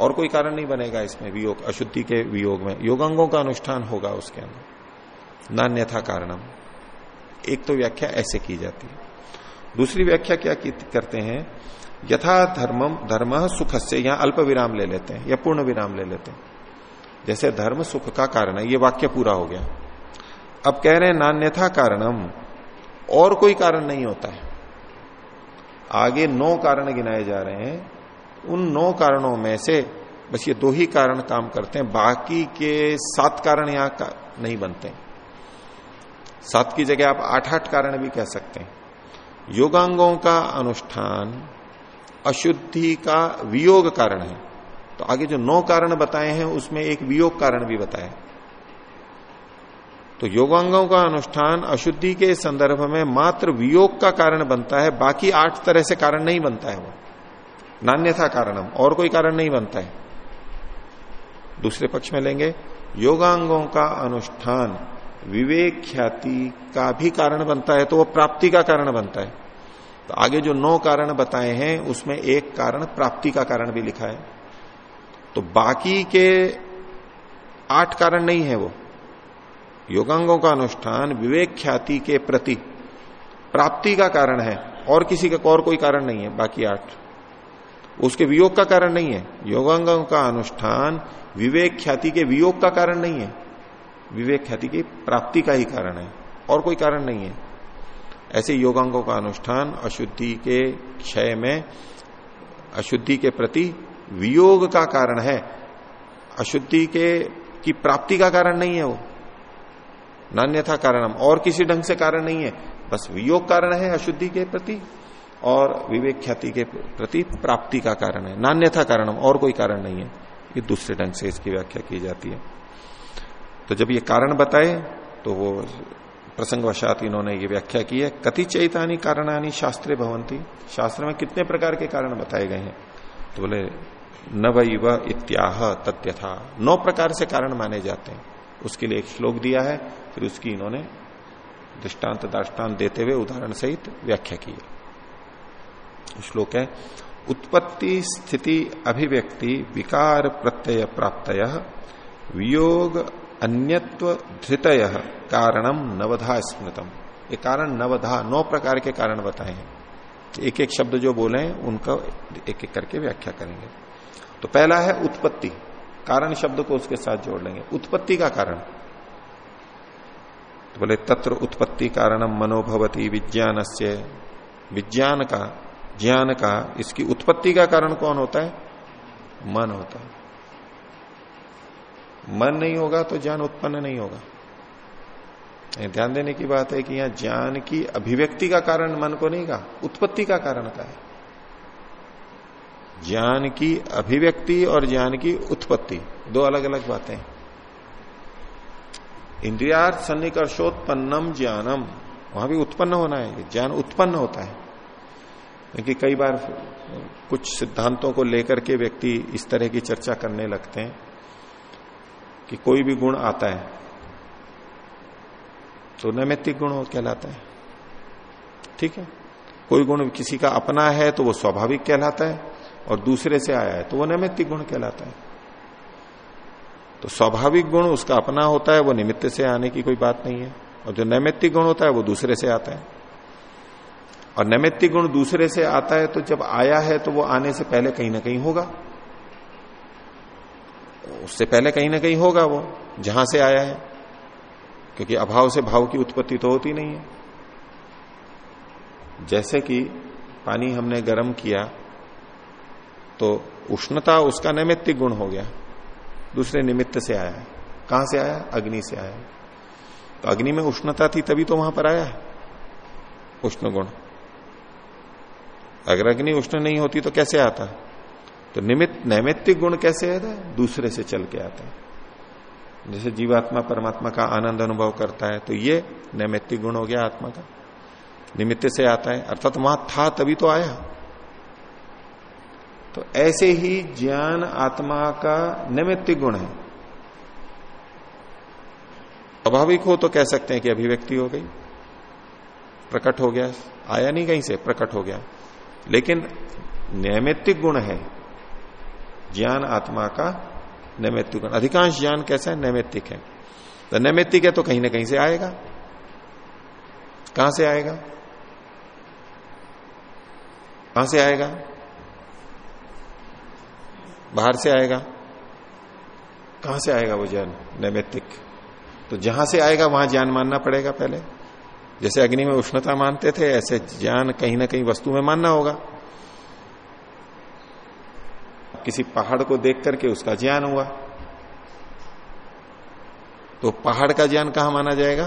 और कोई कारण नहीं बनेगा इसमें, वियोग, अशुद्धि के वियोग में। योगांगों का अनुष्ठान होगा उसके अंदर। नान्यथा कारणम। एक तो व्याख्या ऐसे की जाती है। दूसरी व्याख्या क्या करते हैं? यथा धर्मम धर्म सुख से यहाँ अल्प विराम ले लेते हैं, या पूर्ण विराम ले लेते हैं। जैसे धर्म सुख का कारण है, ये वाक्य पूरा हो गया। अब कह रहे हैं, नान्यथा कारणम, और कोई कारण नहीं होता है। आगे नौ कारण गिनाए जा रहे हैं। उन नौ कारणों में से बस ये दो ही कारण काम करते हैं, बाकी के सात कारण यहाँ का नहीं बनते सात की जगह आप आठ आठ कारण भी कह सकते हैं। योगांगों का अनुष्ठान अशुद्धि का वियोग कारण है। तो आगे जो नौ कारण बताए हैं, उसमें एक वियोग कारण भी बताया तो योगांगों का अनुष्ठान अशुद्धि के संदर्भ में मात्र वियोग का कारण बनता है, बाकी आठ तरह से कारण नहीं बनता है वो। नान्यथा कारणम, और कोई कारण नहीं बनता है। दूसरे पक्ष में लेंगे, योगांगों का अनुष्ठान विवेक ख्याति का भी कारण बनता है तो वो प्राप्ति का कारण बनता है। तो आगे जो नौ कारण बताए हैं, उसमें एक कारण प्राप्ति का कारण भी लिखा है। तो बाकी के आठ कारण नहीं है वो। योगांगों का अनुष्ठान विवेक ख्याति के प्रति प्राप्ति का कारण है, और किसी का और कोई कारण नहीं है, बाकी आठ। उसके वियोग का कारण नहीं है। योगांगों का अनुष्ठान विवेक ख्याति के वियोग का कारण नहीं है। विवेक ख्याति की प्राप्ति का ही कारण है, और कोई कारण नहीं है। ऐसे योगांगों का अनुष्ठान अशुद्धि के क्षय में, अशुद्धि के प्रति वियोग का कारण है। अशुद्धि के, की प्राप्ति का कारण नहीं है वो। नान्यथा कारणम, और किसी ढंग से कारण नहीं है। बस वियोग कारण है अशुद्धि के प्रति, और विवेक ख्याति के प्रति प्राप्ति का कारण है। नान्यथा कारणम, और कोई कारण नहीं है। ये दूसरे ढंग से इसकी व्याख्या की जाती है। तो जब ये कारण बताए तो वो प्रसंगवशात इन्होंने ये व्याख्या की है। कति चैतानी कारणानी शास्त्रे भवंती शास्त्र में कितने प्रकार के कारण बताए गए हैं? तो बोले नव इत्याह तथ्यथा नौ प्रकार से कारण माने जाते हैं। उसके लिए एक श्लोक दिया है, फिर उसकी इन्होंने दृष्टांत, दाष्टांत देते हुए उदाहरण सहित व्याख्या की है। श्लोक है, उत्पत्ति स्थिति अभिव्यक्ति विकार प्रत्यय प्राप्त वियोग अन्यत्व धृतय कारणम नवधा स्मृतम। ये कारण नवधा, नौ प्रकार के कारण बताए। हैं एक एक शब्द जो बोले हैं उनका एक एक करके व्याख्या करेंगे। तो पहला है उत्पत्ति। कारण शब्द को उसके साथ जोड़ लेंगे। उत्पत्ति का कारण। तो बोले, तत्र उत्पत्ति कारणम मनोभवती विज्ञान से विज्ञान का, ज्ञान का, इसकी उत्पत्ति का कारण कौन होता है? मन होता है। मन नहीं होगा तो ज्ञान उत्पन्न नहीं होगा। ध्यान देने की बात है कि यहाँ ज्ञान की अभिव्यक्ति का कारण मन को नहीं कहा, उत्पत्ति का कारण का है। ज्ञान की अभिव्यक्ति और ज्ञान की उत्पत्ति, दो अलग अलग बातें। इंद्रियार्थ सन्निकर्षोत्पन्नम ज्ञानम, वहाँ भी उत्पन्न होना है, ज्ञान उत्पन्न होता है। क्योंकि कई बार कुछ सिद्धांतों को लेकर के व्यक्ति इस तरह की चर्चा करने लगते हैं। कि कोई भी गुण आता है तो नैमित्तिक गुण कहलाता है। ठीक है? कोई गुण किसी का अपना है तो वो स्वाभाविक कहलाता है, और दूसरे से आया है तो वो नैमित्तिक गुण कहलाता है। तो स्वाभाविक गुण उसका अपना होता है, वो निमित्त से आने की कोई बात नहीं है, और जो नैमित्तिक गुण होता है, वो दूसरे से आता है। और नैमित्तिक गुण दूसरे से आता है तो जब आया है तो वो आने से पहले कहीं ना कहीं होगा। उससे पहले कहीं ना कहीं होगा वो, जहाँ से आया है। क्योंकि अभाव से भाव की उत्पत्ति तो होती नहीं है। जैसे कि पानी हमने गर्म किया तो उष्णता उसका नैमित्तिक गुण हो गया। दूसरे निमित्त से आया है। कहाँ से आया? अग्नि से आया तो अग्नि में उष्णता थी तभी तो वहाँ पर आया है। उष्ण गुण। अगर अग्नि उष्ण नहीं होती तो कैसे आता? तो निमित्त, नैमित्तिक गुण कैसे है दूसरे से चल के आता है। जैसे जीवात्मा परमात्मा का आनंद अनुभव करता है तो ये नैमित्तिक गुण हो गया आत्मा का। निमित्त से आता है, अर्थात वहाँ था तभी तो आया। तो ऐसे ही ज्ञान आत्मा का नैमित्तिक गुण है। स्वाभाविक हो तो कह सकते हैं कि अभिव्यक्ति हो गई। प्रकट हो गया, आया नहीं कहीं से, प्रकट हो गया। लेकिन नैमित्तिक गुण है। ज्ञान आत्मा का नैमित्तिक अधिकांश ज्ञान कैसा है? नैमित्तिक है। तो नैमित्तिक है तो कहीं ना कहीं से आएगा। कहाँ से आएगा? कहाँ से आएगा? बाहर से आएगा। कहाँ से आएगा वो ज्ञान? नैमित्तिक। तो जहाँ से आएगा, वहाँ ज्ञान मानना पड़ेगा पहले। जैसे अग्नि में उष्णता मानते थे, ऐसे ज्ञान कहीं ना कहीं वस्तु में मानना होगा। किसी पहाड़ को देख करके उसका ज्ञान हुआ। तो पहाड़ का ज्ञान कहाँ माना जाएगा?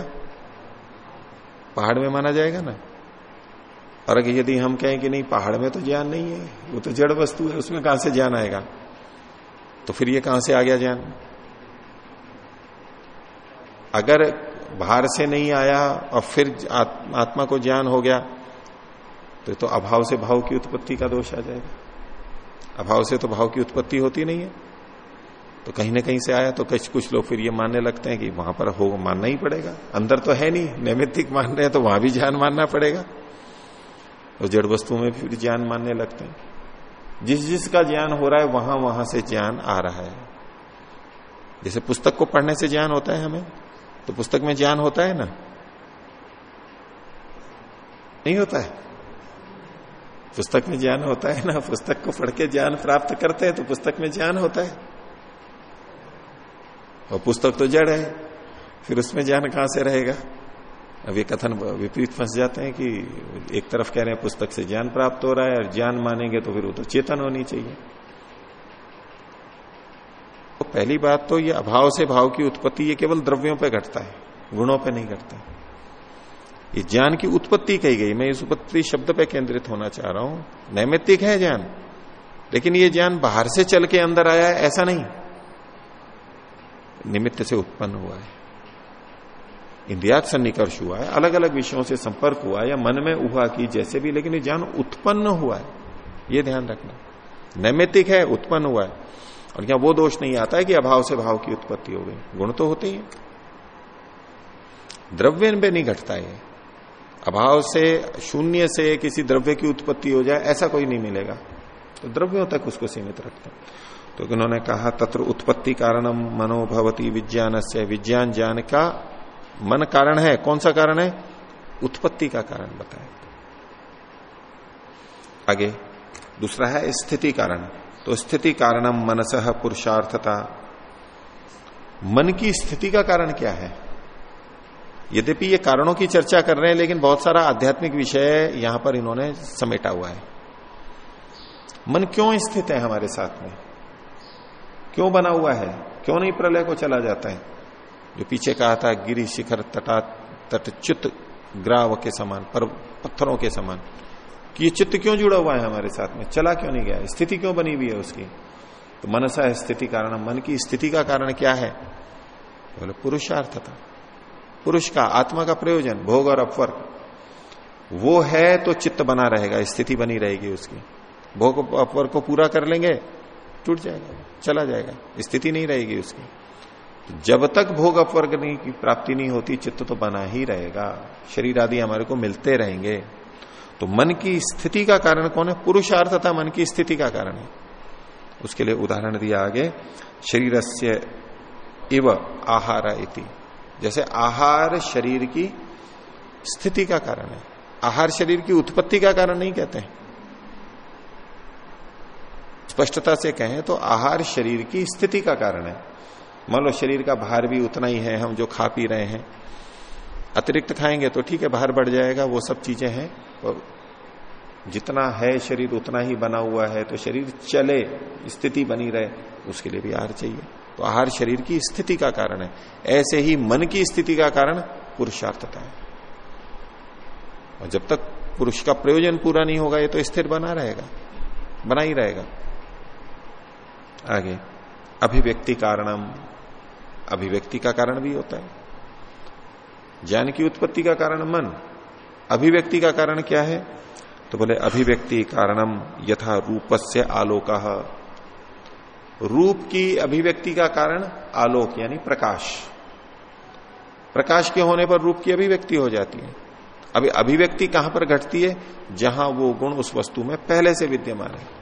पहाड़ में माना जाएगा ना? और अगर यदि हम कहें कि नहीं, पहाड़ में तो ज्ञान नहीं है, वो तो जड़ वस्तु है, उसमें कहाँ से ज्ञान आएगा? तो फिर ये कहाँ से आ गया ज्ञान? अगर बाहर से नहीं आया और फिर आत्मा को ज्ञान हो गया तो तो अभाव से भाव की उत्पत्ति का दोष आ जाएगा। अभाव से तो भाव की उत्पत्ति होती नहीं है। तो कहीं ना कहीं से आया तो कुछ कुछ लोग फिर ये मानने लगते हैं कि वहाँ पर हो, मानना ही पड़ेगा। अंदर तो है नहीं, नैमित्तिक मान रहे हैं तो वहाँ भी ज्ञान मानना पड़ेगा। और जड़ वस्तु में फिर ज्ञान मानने लगते हैं। जिस जिसका ज्ञान हो रहा है, वहाँ वहाँ से ज्ञान आ रहा है। जैसे पुस्तक को पढ़ने से ज्ञान होता है हमें तो पुस्तक में ज्ञान होता है ना? नहीं होता है। पुस्तक में ज्ञान होता है ना, पुस्तक को पढ़ के ज्ञान प्राप्त करते हैं तो पुस्तक में ज्ञान होता है। और पुस्तक तो जड़ है, फिर उसमें ज्ञान कहाँ से रहेगा? अब ये कथन विपरीत फंस जाते हैं कि एक तरफ़ कह रहे हैं पुस्तक से ज्ञान प्राप्त हो रहा है और ज्ञान मानेंगे तो फिर वो तो चेतन होनी चाहिए। तो पहली बात तो ये अभाव से भाव की उत्पत्ति ये केवल द्रव्यों पर घटता है, गुणों पर नहीं घटता। ये ज्ञान की उत्पत्ति कही गई। मैं इस उत्पत्ति शब्द पर केंद्रित होना चाह रहा हूँ। नैमित्तिक है ज्ञान। लेकिन ये ज्ञान बाहर से चल के अंदर आया है, ऐसा नहीं। निमित्त से उत्पन्न हुआ है। इंद्रियात सन्निकर्ष हुआ है अलग अलग विषयों से संपर्क हुआ या मन में हुआ कि जैसे भी, लेकिन ये ज्ञान उत्पन्न हुआ है। ये ध्यान रखना। नैमित्तिक है, उत्पन्न हुआ है। और क्या वो दोष नहीं आता है कि अभाव से भाव की उत्पत्ति हो गई। गुण तो होते ही द्रव्य पे नहीं घटता है अभाव से, शून्य से किसी द्रव्य की उत्पत्ति हो जाए, ऐसा कोई नहीं मिलेगा। तो द्रव्यों तक उसको सीमित रखते हैं। तो उन्होंने कहा, तत्र उत्पत्ति कारणम मनोभवती विज्ञान से विज्ञान ज्ञान का मन कारण है। कौन सा कारण है? उत्पत्ति का कारण बताए आगे, दूसरा है स्थिति कारण। तो स्थिति कारणम मनस पुरुषार्थता। मन की स्थिति का कारण क्या है? यद्यपि ये कारणों की चर्चा कर रहे हैं, लेकिन बहुत सारा आध्यात्मिक विषय यहाँ पर इन्होंने समेटा हुआ है। मन क्यों स्थित है हमारे साथ में? क्यों बना हुआ है? क्यों नहीं प्रलय को चला जाता है? जो पीछे कहा था, गिरी शिखर तटा तटच्युत ग्राव के समान, पर पत्थरों के समान। कि ये चित्त क्यों जुड़ा हुआ है हमारे साथ में? चला क्यों नहीं गया? स्थिति क्यों बनी हुई है उसकी? तो मनसा स्थिति कारण। मन की स्थिति का कारण क्या है? बोले पुरुषार्थता पुरुष का, आत्मा का प्रयोजन, भोग और अपवर्ग। वो है तो चित्त बना रहेगा, स्थिति बनी रहेगी उसकी। भोग अपवर्ग को पूरा कर लेंगे, टूट जाएगा, चला जाएगा, स्थिति नहीं रहेगी उसकी। जब तक भोग अपवर्ग की प्राप्ति नहीं होती, चित्त तो बना ही रहेगा। शरीर आदि हमारे को मिलते रहेंगे। तो मन की स्थिति का कारण कौन है? पुरुषार्थता मन की स्थिति का कारण है। उसके लिए उदाहरण दिया आगे। शरीर से इव आहार इति। जैसे आहार शरीर की स्थिति का कारण है। आहार शरीर की उत्पत्ति का कारण नहीं कहते हैं। स्पष्टता से कहें तो आहार शरीर की स्थिति का कारण है। मान लो शरीर का भार भी उतना ही है, हम जो खा पी रहे हैं। अतिरिक्त खाएँगे तो ठीक है, भार बढ़ जाएगा, वो सब चीज़ें हैं। और जितना है शरीर उतना ही बना हुआ है तो शरीर चले, स्थिति बनी रहे, उसके लिए भी आहार चाहिए। तो आहार शरीर की स्थिति का कारण है। ऐसे ही मन की स्थिति का कारण पुरुषार्थता है। और जब तक पुरुष का प्रयोजन पूरा नहीं होगा, ये तो स्थिर बना रहेगा, बना ही रहेगा। आगे, अभिव्यक्ति कारणम, अभिव्यक्ति का कारण भी होता है। ज्ञान की उत्पत्ति का कारण मन, अभिव्यक्ति का कारण क्या है? तो बोले, अभिव्यक्ति कारणम यथा रूपस्य आलोक। रूप की अभिव्यक्ति का कारण आलोक, यानी प्रकाश। प्रकाश के होने पर रूप की अभिव्यक्ति हो जाती है। अभी अभिव्यक्ति कहाँ पर घटती है? जहाँ वो गुण उस वस्तु में पहले से विद्यमान है।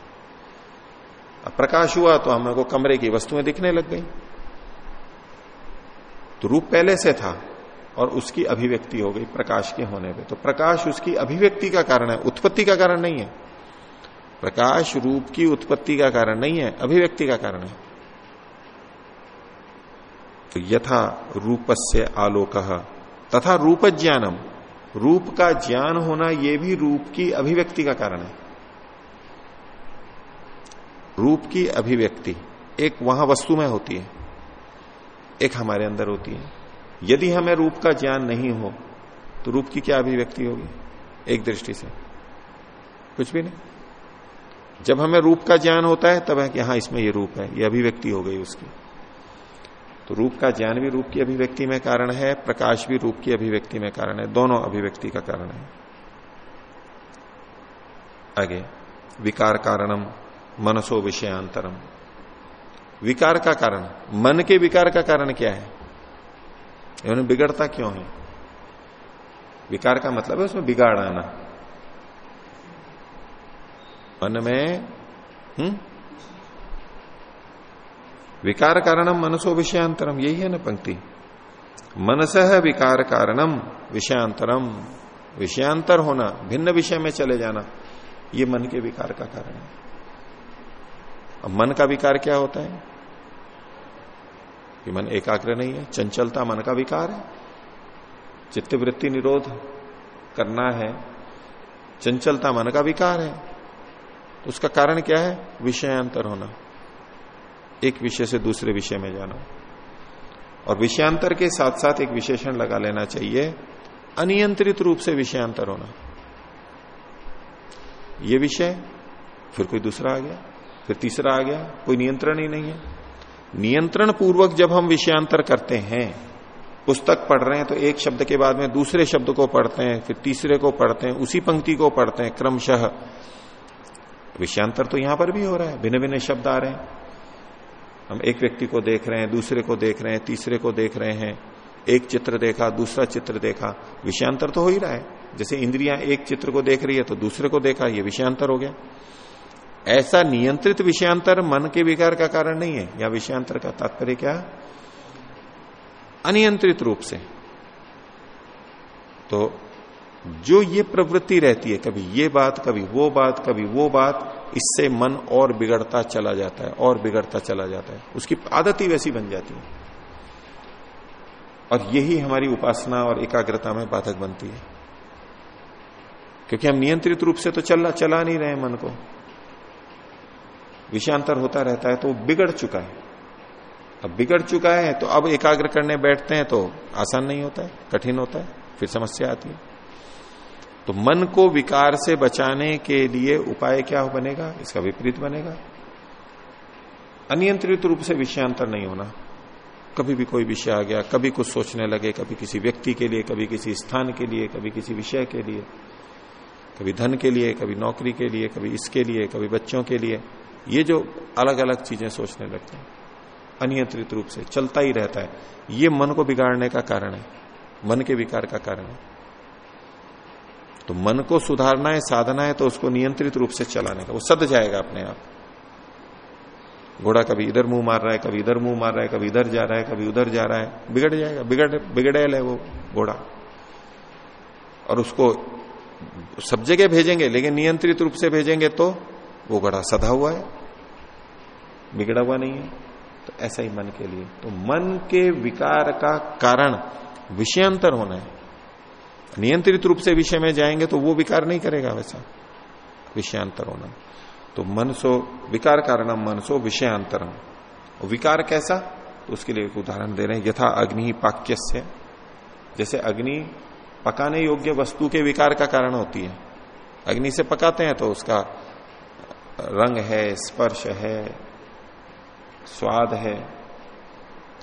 प्रकाश हुआ तो हमें को कमरे की वस्तुएँ दिखने लग गई। तो रूप पहले से था और उसकी अभिव्यक्ति हो गई प्रकाश के होने पे। तो प्रकाश उसकी अभिव्यक्ति का कारण है, उत्पत्ति का कारण नहीं है। प्रकाश रूप की उत्पत्ति का कारण नहीं है, अभिव्यक्ति का कारण है। तो यथा रूपस्य आलोक, तथा रूप ज्ञानम रूप का ज्ञान होना यह भी रूप की अभिव्यक्ति का कारण है। रूप की अभिव्यक्ति एक वहाँ वस्तु में होती है, एक हमारे अंदर होती है। यदि हमें रूप का ज्ञान नहीं हो तो रूप की क्या अभिव्यक्ति होगी? एक दृष्टि से। कुछ भी नहीं। जब हमें रूप का ज्ञान होता है, तब है कि हाँ इसमें ये रूप है, ये अभिव्यक्ति हो गई उसकी। तो रूप का ज्ञान भी रूप की अभिव्यक्ति में कारण है, प्रकाश भी रूप की अभिव्यक्ति में कारण है, दोनों अभिव्यक्ति का कारण है। आगे, विकार कारणम, मनसो विषयांतरम। विकार का कारण, मन के विकार का कारण क्या है? बिगड़ता क्यों है? विकार का मतलब है उसमें बिगाड़ आना। मन में हम्म? विकार कारणम मनसो विषयांतरम, यही है ना पंक्ति। मनस विकार कारणम, विषयांतरम। विषयांतर होना, भिन्न विषय में चले जाना, ये मन के विकार का कारण है। अब मन का विकार क्या होता है? कि मन एकाग्र नहीं है, चंचलता मन का विकार है। चित्त वृत्ति निरोध करना है, चंचलता मन का विकार है। तो उसका कारण क्या है? विषयांतर होना। एक विषय से दूसरे विषय में जाना। और विषयांतर के साथ साथ एक विशेषण लगा लेना चाहिए। अनियंत्रित रूप से विषयांतर होना। ये विषय, फिर कोई दूसरा आ गया, फिर तीसरा आ गया, कोई नियंत्रण ही नहीं है। नियंत्रण पूर्वक जब हम विषयांतर करते हैं, पुस्तक पढ़ रहे हैं तो एक शब्द के बाद में दूसरे शब्द को पढ़ते हैं, फिर तीसरे को पढ़ते हैं, उसी पंक्ति को पढ़ते हैं, क्रमशः। विषयांतर तो यहाँ पर भी हो रहा है भिन्न भिन्न शब्द आ रहे हैं। हम एक व्यक्ति को देख रहे हैं, दूसरे को देख रहे हैं, तीसरे को देख रहे हैं, एक चित्र देखा, दूसरा चित्र देखा, विषयांतर तो हो ही रहा है। जैसे इंद्रियाँ एक चित्र को देख रही है तो दूसरे को देखा, ये विषयांतर हो गया। ऐसा नियंत्रित विषयांतर मन के विकार का कारण नहीं है, या विषयांतर का तात्पर्य क्या? अनियंत्रित रूप से। तो जो ये प्रवृत्ति रहती है, कभी ये बात, कभी वो बात, कभी वो बात, इससे मन और बिगड़ता चला जाता है, और बिगड़ता चला जाता है। उसकी आदत ही वैसी बन जाती है। और यही हमारी उपासना और एकाग्रता में बाधक बनती है। क्योंकि हम नियंत्रित रूप से तो चलना चला नहीं रहे मन को। विषयांतर होता रहता है तो बिगड़ चुका है। अब बिगड़ चुका है तो अब एकाग्र करने बैठते हैं तो आसान नहीं होता है, कठिन होता है, फिर समस्या आती है। तो मन को विकार से बचाने के लिए उपाय क्या बनेगा? इसका विपरीत बनेगा। अनियंत्रित रूप से विषयांतर नहीं होना। कभी भी कोई विषय आ गया, कभी कुछ सोचने लगे, कभी किसी व्यक्ति के लिए, कभी किसी स्थान के लिए, कभी किसी विषय के लिए, कभी धन के लिए, कभी नौकरी के लिए, कभी इसके लिए, कभी बच्चों के लिए। ये जो अलग अलग चीज़ें सोचने लगते हैं, अनियंत्रित रूप से चलता ही रहता है। ये मन को बिगाड़ने का कारण है, मन के विकार का कारण है। तो मन को सुधारना है, साधना है तो उसको नियंत्रित रूप से चलाने का, वो सद जाएगा अपने आप। घोड़ा कभी इधर मुँह मार रहा है, कभी इधर मुँह मार रहा है, कभी इधर जा रहा है, कभी उधर जा रहा है, बिगड़ जाएगा, बिगड़, बिगड़ेल है वो घोड़ा। और उसको सब जगह भेजेंगे, लेकिन नियंत्रित रूप से भेजेंगे तो वो घोड़ा सदा हुआ है, बिगड़ा हुआ नहीं है। तो ऐसा ही मन के लिए। तो मन के विकार का कारण विषयांतर होना है। नियंत्रित रूप से विषय में जाएँगे तो वो विकार नहीं करेगा वैसा। विषयांतर होना तो मनसो विकार कारणम मनसो विषयांतरम। विकार कैसा? तो उसके लिए एक उदाहरण दे रहे हैं, यथा अग्नि पाक्य जैसे अग्नि पकाने योग्य वस्तु के विकार का कारण होती है। अग्नि से पकाते हैं तो उसका रंग है, स्पर्श है, स्वाद है।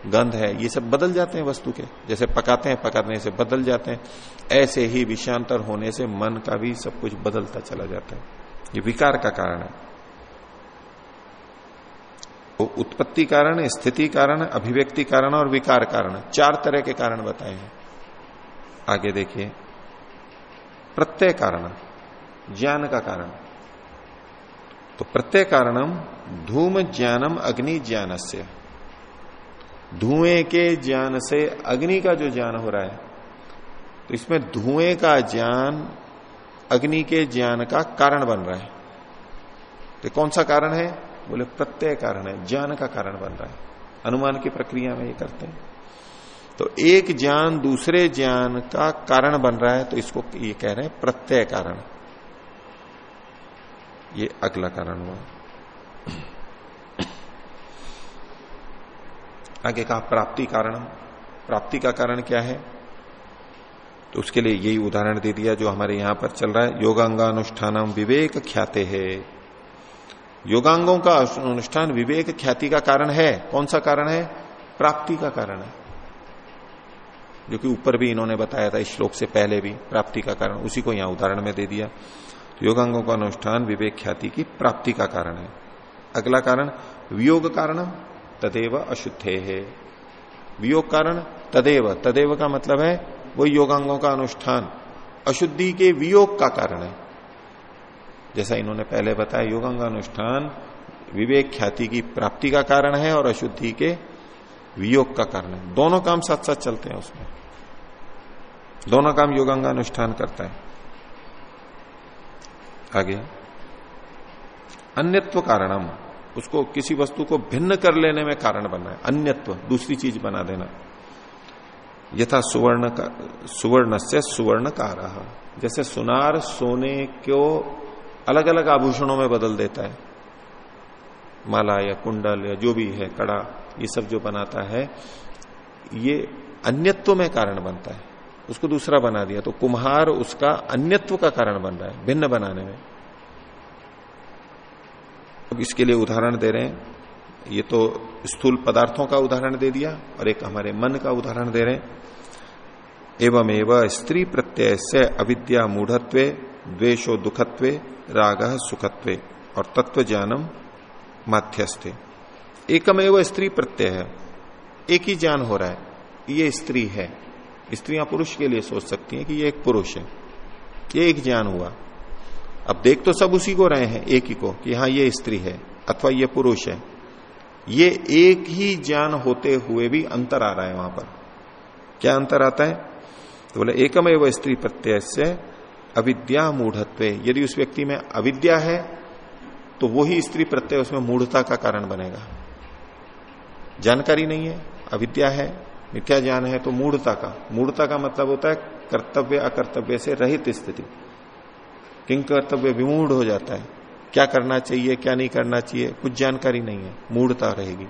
गंध है, ये सब बदल जाते हैं वस्तु के। जैसे पकाते हैं, पकाने से बदल जाते हैं। ऐसे ही विषयांतर होने से मन का भी सब कुछ बदलता चला जाता है। ये विकार का कारण है। तो उत्पत्ति कारण स्थिति कारण अभिव्यक्ति कारण और विकार कारण चार तरह के कारण बताए हैं। आगे देखिए। प्रत्यय कारण, ज्ञान का कारण। तो प्रत्यय कारणम धूम ज्ञानम अग्नि ज्ञान से धुएँ के ज्ञान से अग्नि का जो ज्ञान हो रहा है तो इसमें धुएँ का ज्ञान, अग्नि के ज्ञान का कारण बन रहा है। तो कौन सा कारण है? बोले, प्रत्यय कारण है, ज्ञान का कारण बन रहा है। अनुमान की प्रक्रिया में ये करते हैं। तो एक ज्ञान दूसरे ज्ञान का कारण बन रहा है तो इसको ये कह रहे हैं प्रत्यय कारण। ये अगला कारण हुआ। आगे कहा, प्राप्ति कारण प्राप्ति का कारण क्या है? तो उसके लिए यही उदाहरण दे दिया जो हमारे यहाँ पर चल रहा है। योगांगानुष्ठान विवेक ख्याते है। योगांगों का अनुष्ठान विवेक ख्याति का कारण है। कौन सा कारण है? प्राप्ति का कारण है। जो कि ऊपर भी इन्होंने बताया था, इस श्लोक से पहले भी प्राप्ति का कारण, उसी को यहाँ उदाहरण में दे दिया। तो योगांगों का अनुष्ठान विवेक ख्याति की प्राप्ति का कारण है। अगला कारण, वियोग कारण तदेव अशुद्धे। है वियोग कारण तदेव। तदेव का मतलब है वो योगांगों का अनुष्ठान। अशुद्धि के वियोग का कारण है। जैसा इन्होंने पहले बताया, योगांग अनुष्ठान विवेक, ख्याति की प्राप्ति का कारण है और अशुद्धि के वियोग का कारण है। दोनों काम साथ साथ चलते हैं उसमें। दोनों काम योगांग अनुष्ठान करता है। आगे। अन्यत्व कारणम। उसको किसी वस्तु को भिन्न कर लेने में कारण बनना है, अन्यत्व, दूसरी चीज़ बना देना। यथा सुवर्ण का सुवर्ण से सुवर्ण का रहा जैसे सुनार सोने को अलग अलग आभूषणों में बदल देता है। माला या कुंडल या जो भी है, कड़ा, ये सब जो बनाता है, ये अन्यत्व में कारण बनता है। उसको दूसरा बना दिया तो कुम्हार उसका अन्यत्व का कारण बन रहा है, भिन्न बनाने में। अब इसके लिए उदाहरण दे रहे हैं। ये तो स्थूल पदार्थों का उदाहरण दे दिया और एक हमारे मन का उदाहरण दे रहे हैं। एवं एवं स्त्री प्रत्यय से अविद्या मूढ़त्व द्वेशो दुखत्व, राग सुखत्व और तत्व ज्ञानम माध्यस्थे। एकम एवं स्त्री प्रत्यय है। एक ही ज्ञान हो रहा है। ये स्त्री है। स्त्रियाँ पुरुष के लिए सोच सकती हैं कि ये एक पुरुष है। ये एक ज्ञान हुआ। अब देख तो सब उसी को रहे हैं, एक ही को, कि हाँ ये स्त्री है अथवा ये पुरुष है। ये एक ही ज्ञान होते हुए भी अंतर आ रहा है वहाँ पर। क्या अंतर आता है? तो बोले एकम एवं स्त्री प्रत्यय से अविद्या मूढ़त्व। यदि उस व्यक्ति में अविद्या है तो वही स्त्री प्रत्यय उसमें मूढ़ता का कारण बनेगा। जानकारी नहीं है, अविद्या है, मिथ्या ज्ञान है तो मूढ़ता का। मूढ़ता का मतलब होता है कर्तव्य अकर्तव्य से रहित स्थिति। किंग कर्तव्य विमूढ़ हो जाता है। क्या करना चाहिए, क्या नहीं करना चाहिए, कुछ जानकारी नहीं है, मूढ़ता रहेगी।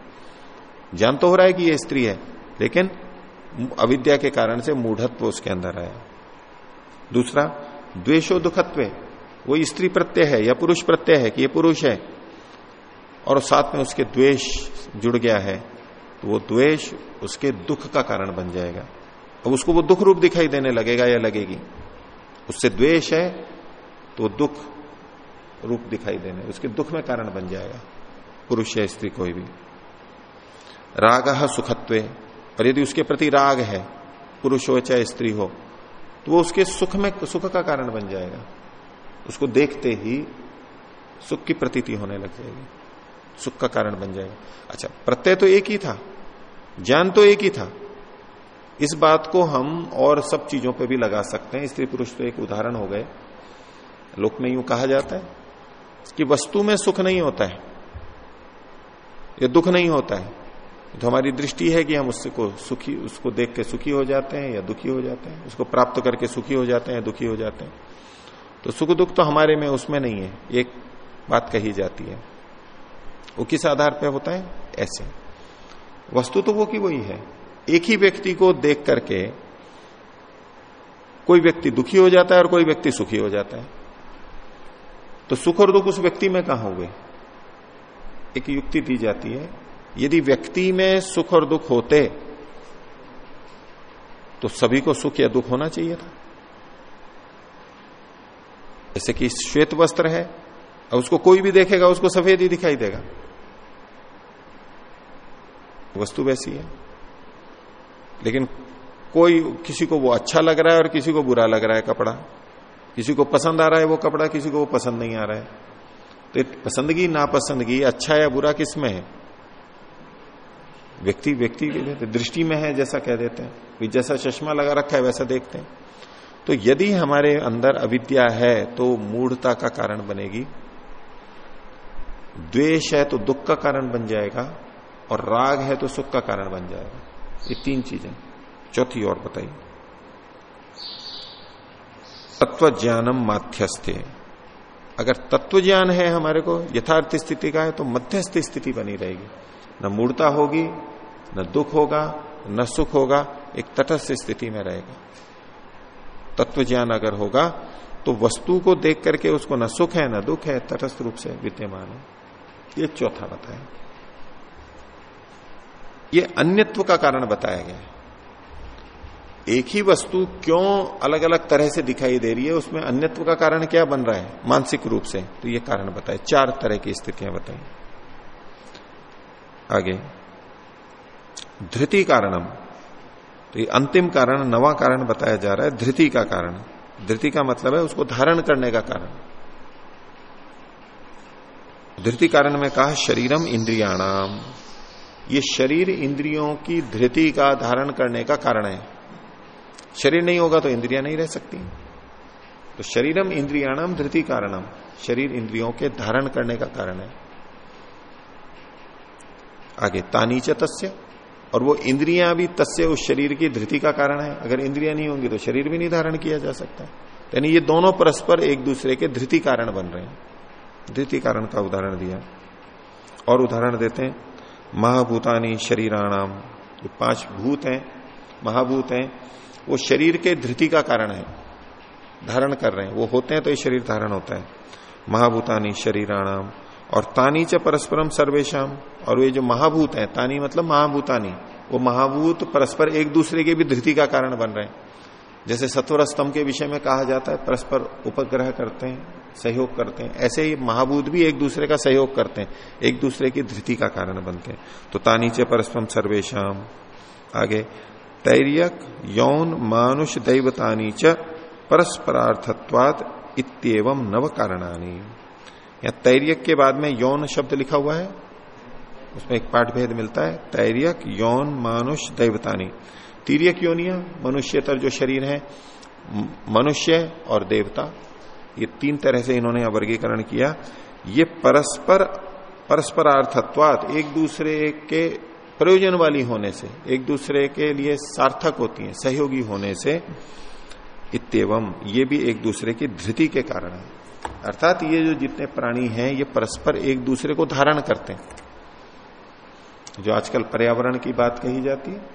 जान तो हो रहा है कि ये स्त्री है, लेकिन अविद्या के कारण से मूढ़त्व उसके अंदर आया। दूसरा द्वेशो दुखत्व। वो स्त्री प्रत्यय है या पुरुष प्रत्यय है कि ये पुरुष है, और साथ में उसके द्वेष जुड़ गया है तो वो द्वेष उसके दुख का कारण बन जाएगा। अब उसको वो दुख रूप दिखाई देने लगेगा या लगेगी? उससे द्वेष है तो दुख रूप दिखाई देने, उसके दुख में कारण बन जाएगा, पुरुष या स्त्री कोई भी। राग सुखत्व और यदि उसके प्रति राग है, पुरुष हो चाहे स्त्री हो तो वो उसके सुख में, सुख का कारण बन जाएगा। उसको देखते ही सुख की प्रतीति होने लग जाएगी, सुख का कारण बन जाएगा। अच्छा प्रत्यय तो एक ही था, ज्ञान तो एक ही था। इस बात को हम और सब चीज़ों पे भी लगा सकते हैं। स्त्री पुरुष तो एक उदाहरण हो गए। लोक में यूँ कहा जाता है कि वस्तु में सुख नहीं होता है, या दुख नहीं होता है। तो हमारी दृष्टि है कि हम उससे को सुखी, उसको देख के सुखी हो जाते हैं या दुखी हो जाते हैं, उसको प्राप्त करके सुखी हो जाते हैं दुखी हो जाते हैं। तो सुख दुख तो हमारे में, उसमें नहीं है, एक बात कही जाती है। वो किस आधार पर होता है? ऐसे। वस्तु तो वो की वही है। एक ही व्यक्ति को देख करके कोई व्यक्ति दुखी हो जाता है और कोई व्यक्ति सुखी हो जाता है। तो सुख और दुख उस व्यक्ति में कहा हुए? एक युक्ति दी जाती है, यदि व्यक्ति में सुख और दुख होते तो सभी को सुख या दुख होना चाहिए था। जैसे कि श्वेत वस्त्र है और उसको कोई भी देखेगा, उसको सफ़ेद ही दिखाई देगा। वस्तु वैसी है। लेकिन कोई, किसी को वो अच्छा लग रहा है और किसी को बुरा लग रहा है कपड़ा। किसी को पसंद आ रहा है वो कपड़ा, किसी को वो पसंद नहीं आ रहा है। तो पसंदगी, नापसंदगी अच्छा या बुरा किसमें है? व्यक्ति व्यक्ति के दृष्टि में है, जैसा कह देते हैं। जैसा चश्मा लगा रखा है, वैसा देखते हैं। तो यदि हमारे अंदर अविद्या है तो मूढ़ता का कारण बनेगी। द्वेष है तो दुख का कारण बन जाएगा। और राग है तो सुख का कारण बन जाएगा। ये तीन चीज़ें। चौथी और बताइए। तत्व ज्ञानम माध्यस्थे। अगर तत्व ज्ञान है हमारे को, यथार्थ स्थिति का है तो मध्यस्थ स्थिति बनी रहेगी। न मूर्ता होगी, न दुख होगा, न सुख होगा, एक तटस्थ स्थिति में रहेगा। तत्व ज्ञान अगर होगा तो वस्तु को देख करके उसको न सुख है, न दुख है, तटस्थ रूप से विद्यमान है। ये चौथा बताया। ये अन्यत्व का कारण बताया गया है। एक ही वस्तु क्यों अलग अलग तरह से दिखाई दे रही है? उसमें अन्यत्व का कारण क्या बन रहा है? मानसिक रूप से। तो ये कारण बताए। चार तरह की स्थितियाँ बताई आगे। धृति कारणम। तो ये अंतिम कारण, नवा कारण बताया जा रहा है। धृति का कारण। धृति का मतलब है उसको धारण करने का कारण। धृति कारण में कहा, शरीरम इंद्रियाणाम। ये शरीर इंद्रियों की धृति का धारण करने का कारण है। शरीर नहीं होगा तो इंद्रिया नहीं रह सकती। तो शरीरम इंद्रियाणाम धृति कारणम। शरीर इंद्रियों के धारण करने का कारण है। आगे तानीच तस्य। और वो इंद्रियाँ भी तस्य, उस शरीर की धृति का कारण है। अगर इंद्रिया नहीं होंगी तो शरीर भी नहीं धारण किया जा सकता। यानी ये दोनों परस्पर एक दूसरे के धृति कारण बन रहे हैं। धृति कारण का उदाहरण दिया। और उदाहरण देते हैं, महाभूतानी शरीराणाम। जो पाँच भूत हैं, महाभूत हैं। वो शरीर के धृति का कारण है। धारण कर रहे हैं। वो होते हैं तो ये शरीर धारण होता है। महाभूतानी शरीराणाम। और तानी च परस्परम सर्वेशम और वे जो महाभूत हैं, तानी मतलब महाभूतानी। वो महाभूत परस्पर एक दूसरे के भी धृति का कारण बन रहे हैं। जैसे सत्वर स्तंभ के विषय में कहा जाता है, परस्पर उपग्रह करते हैं, सहयोग करते हैं। ऐसे ही महाभूत भी एक दूसरे का सहयोग करते हैं। एक दूसरे की धृति का कारण बनते हैं। तो तानीचे परस्परम सर्वेशम आगे तैर्यक, यौन, मानुष, दैवतानी च परस्परार्थत्वाद इतम नव कारणानी या तैर्यक के बाद में यौन शब्द लिखा हुआ है। उसमें एक पाठ भेद मिलता है। तैर्यक, यौन, मानुष, दैवतानी। तीर्यक योनिया, मनुष्यतर जो शरीर है मनुष्य और देवता। ये तीन तरह से इन्होंने वर्गीकरण किया। ये परस्पर, परस्परार्थत्वात एक दूसरे के प्रयोजन वाली होने से, एक दूसरे के लिए सार्थक होती हैं, सहयोगी होने से इतम ये भी एक दूसरे की धृति के कारण है। अर्थात ये जो जितने प्राणी हैं, ये परस्पर एक दूसरे को धारण करते हैं। जो आजकल पर्यावरण की बात कही जाती है,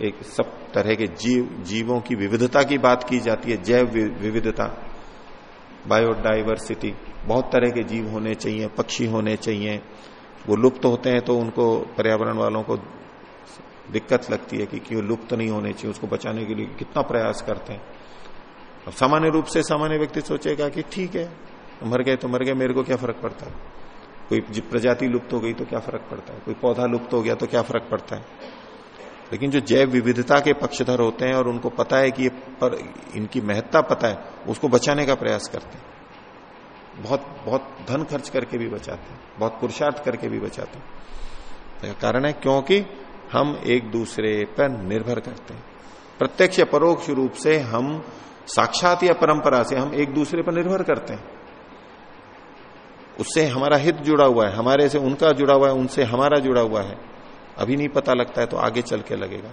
एक सब तरह के जीव, जीवों की विविधता की बात की जाती है, जैव विविधता, बायोडाइवर्सिटी, बहुत तरह के जीव होने चाहिए, पक्षी होने चाहिए वो लुप्त तो होते हैं तो उनको पर्यावरण वालों को दिक्कत लगती है कि क्यों लुप्त तो नहीं होने चाहिए, उसको बचाने के लिए कितना प्रयास करते हैं। अब सामान्य रूप से सामान्य व्यक्ति सोचेगा कि ठीक है मर गए तो मर गए, मेरे को क्या फ़र्क पड़ता है? कोई प्रजाति लुप्त हो गई तो क्या फ़र्क पड़ता है? कोई पौधा लुप्त हो गया तो क्या फ़र्क पड़ता है? लेकिन जो जैव विविधता के पक्षधर होते हैं और उनको पता है कि ये पर, इनकी महत्ता पता है, उसको बचाने का प्रयास करते हैं। बहुत बहुत धन खर्च करके भी बचाते हैं, बहुत पुरुषार्थ करके भी बचाते हैं। कारण है क्योंकि हम एक दूसरे पर निर्भर करते हैं। प्रत्यक्ष परोक्ष रूप से हम साक्षात या परंपरा से हम एक दूसरे पर निर्भर करते हैं। उससे हमारा हित जुड़ा हुआ है, हमारे से उनका जुड़ा हुआ है, उनसे हमारा जुड़ा हुआ है। अभी नहीं पता लगता है तो आगे चल के लगेगा।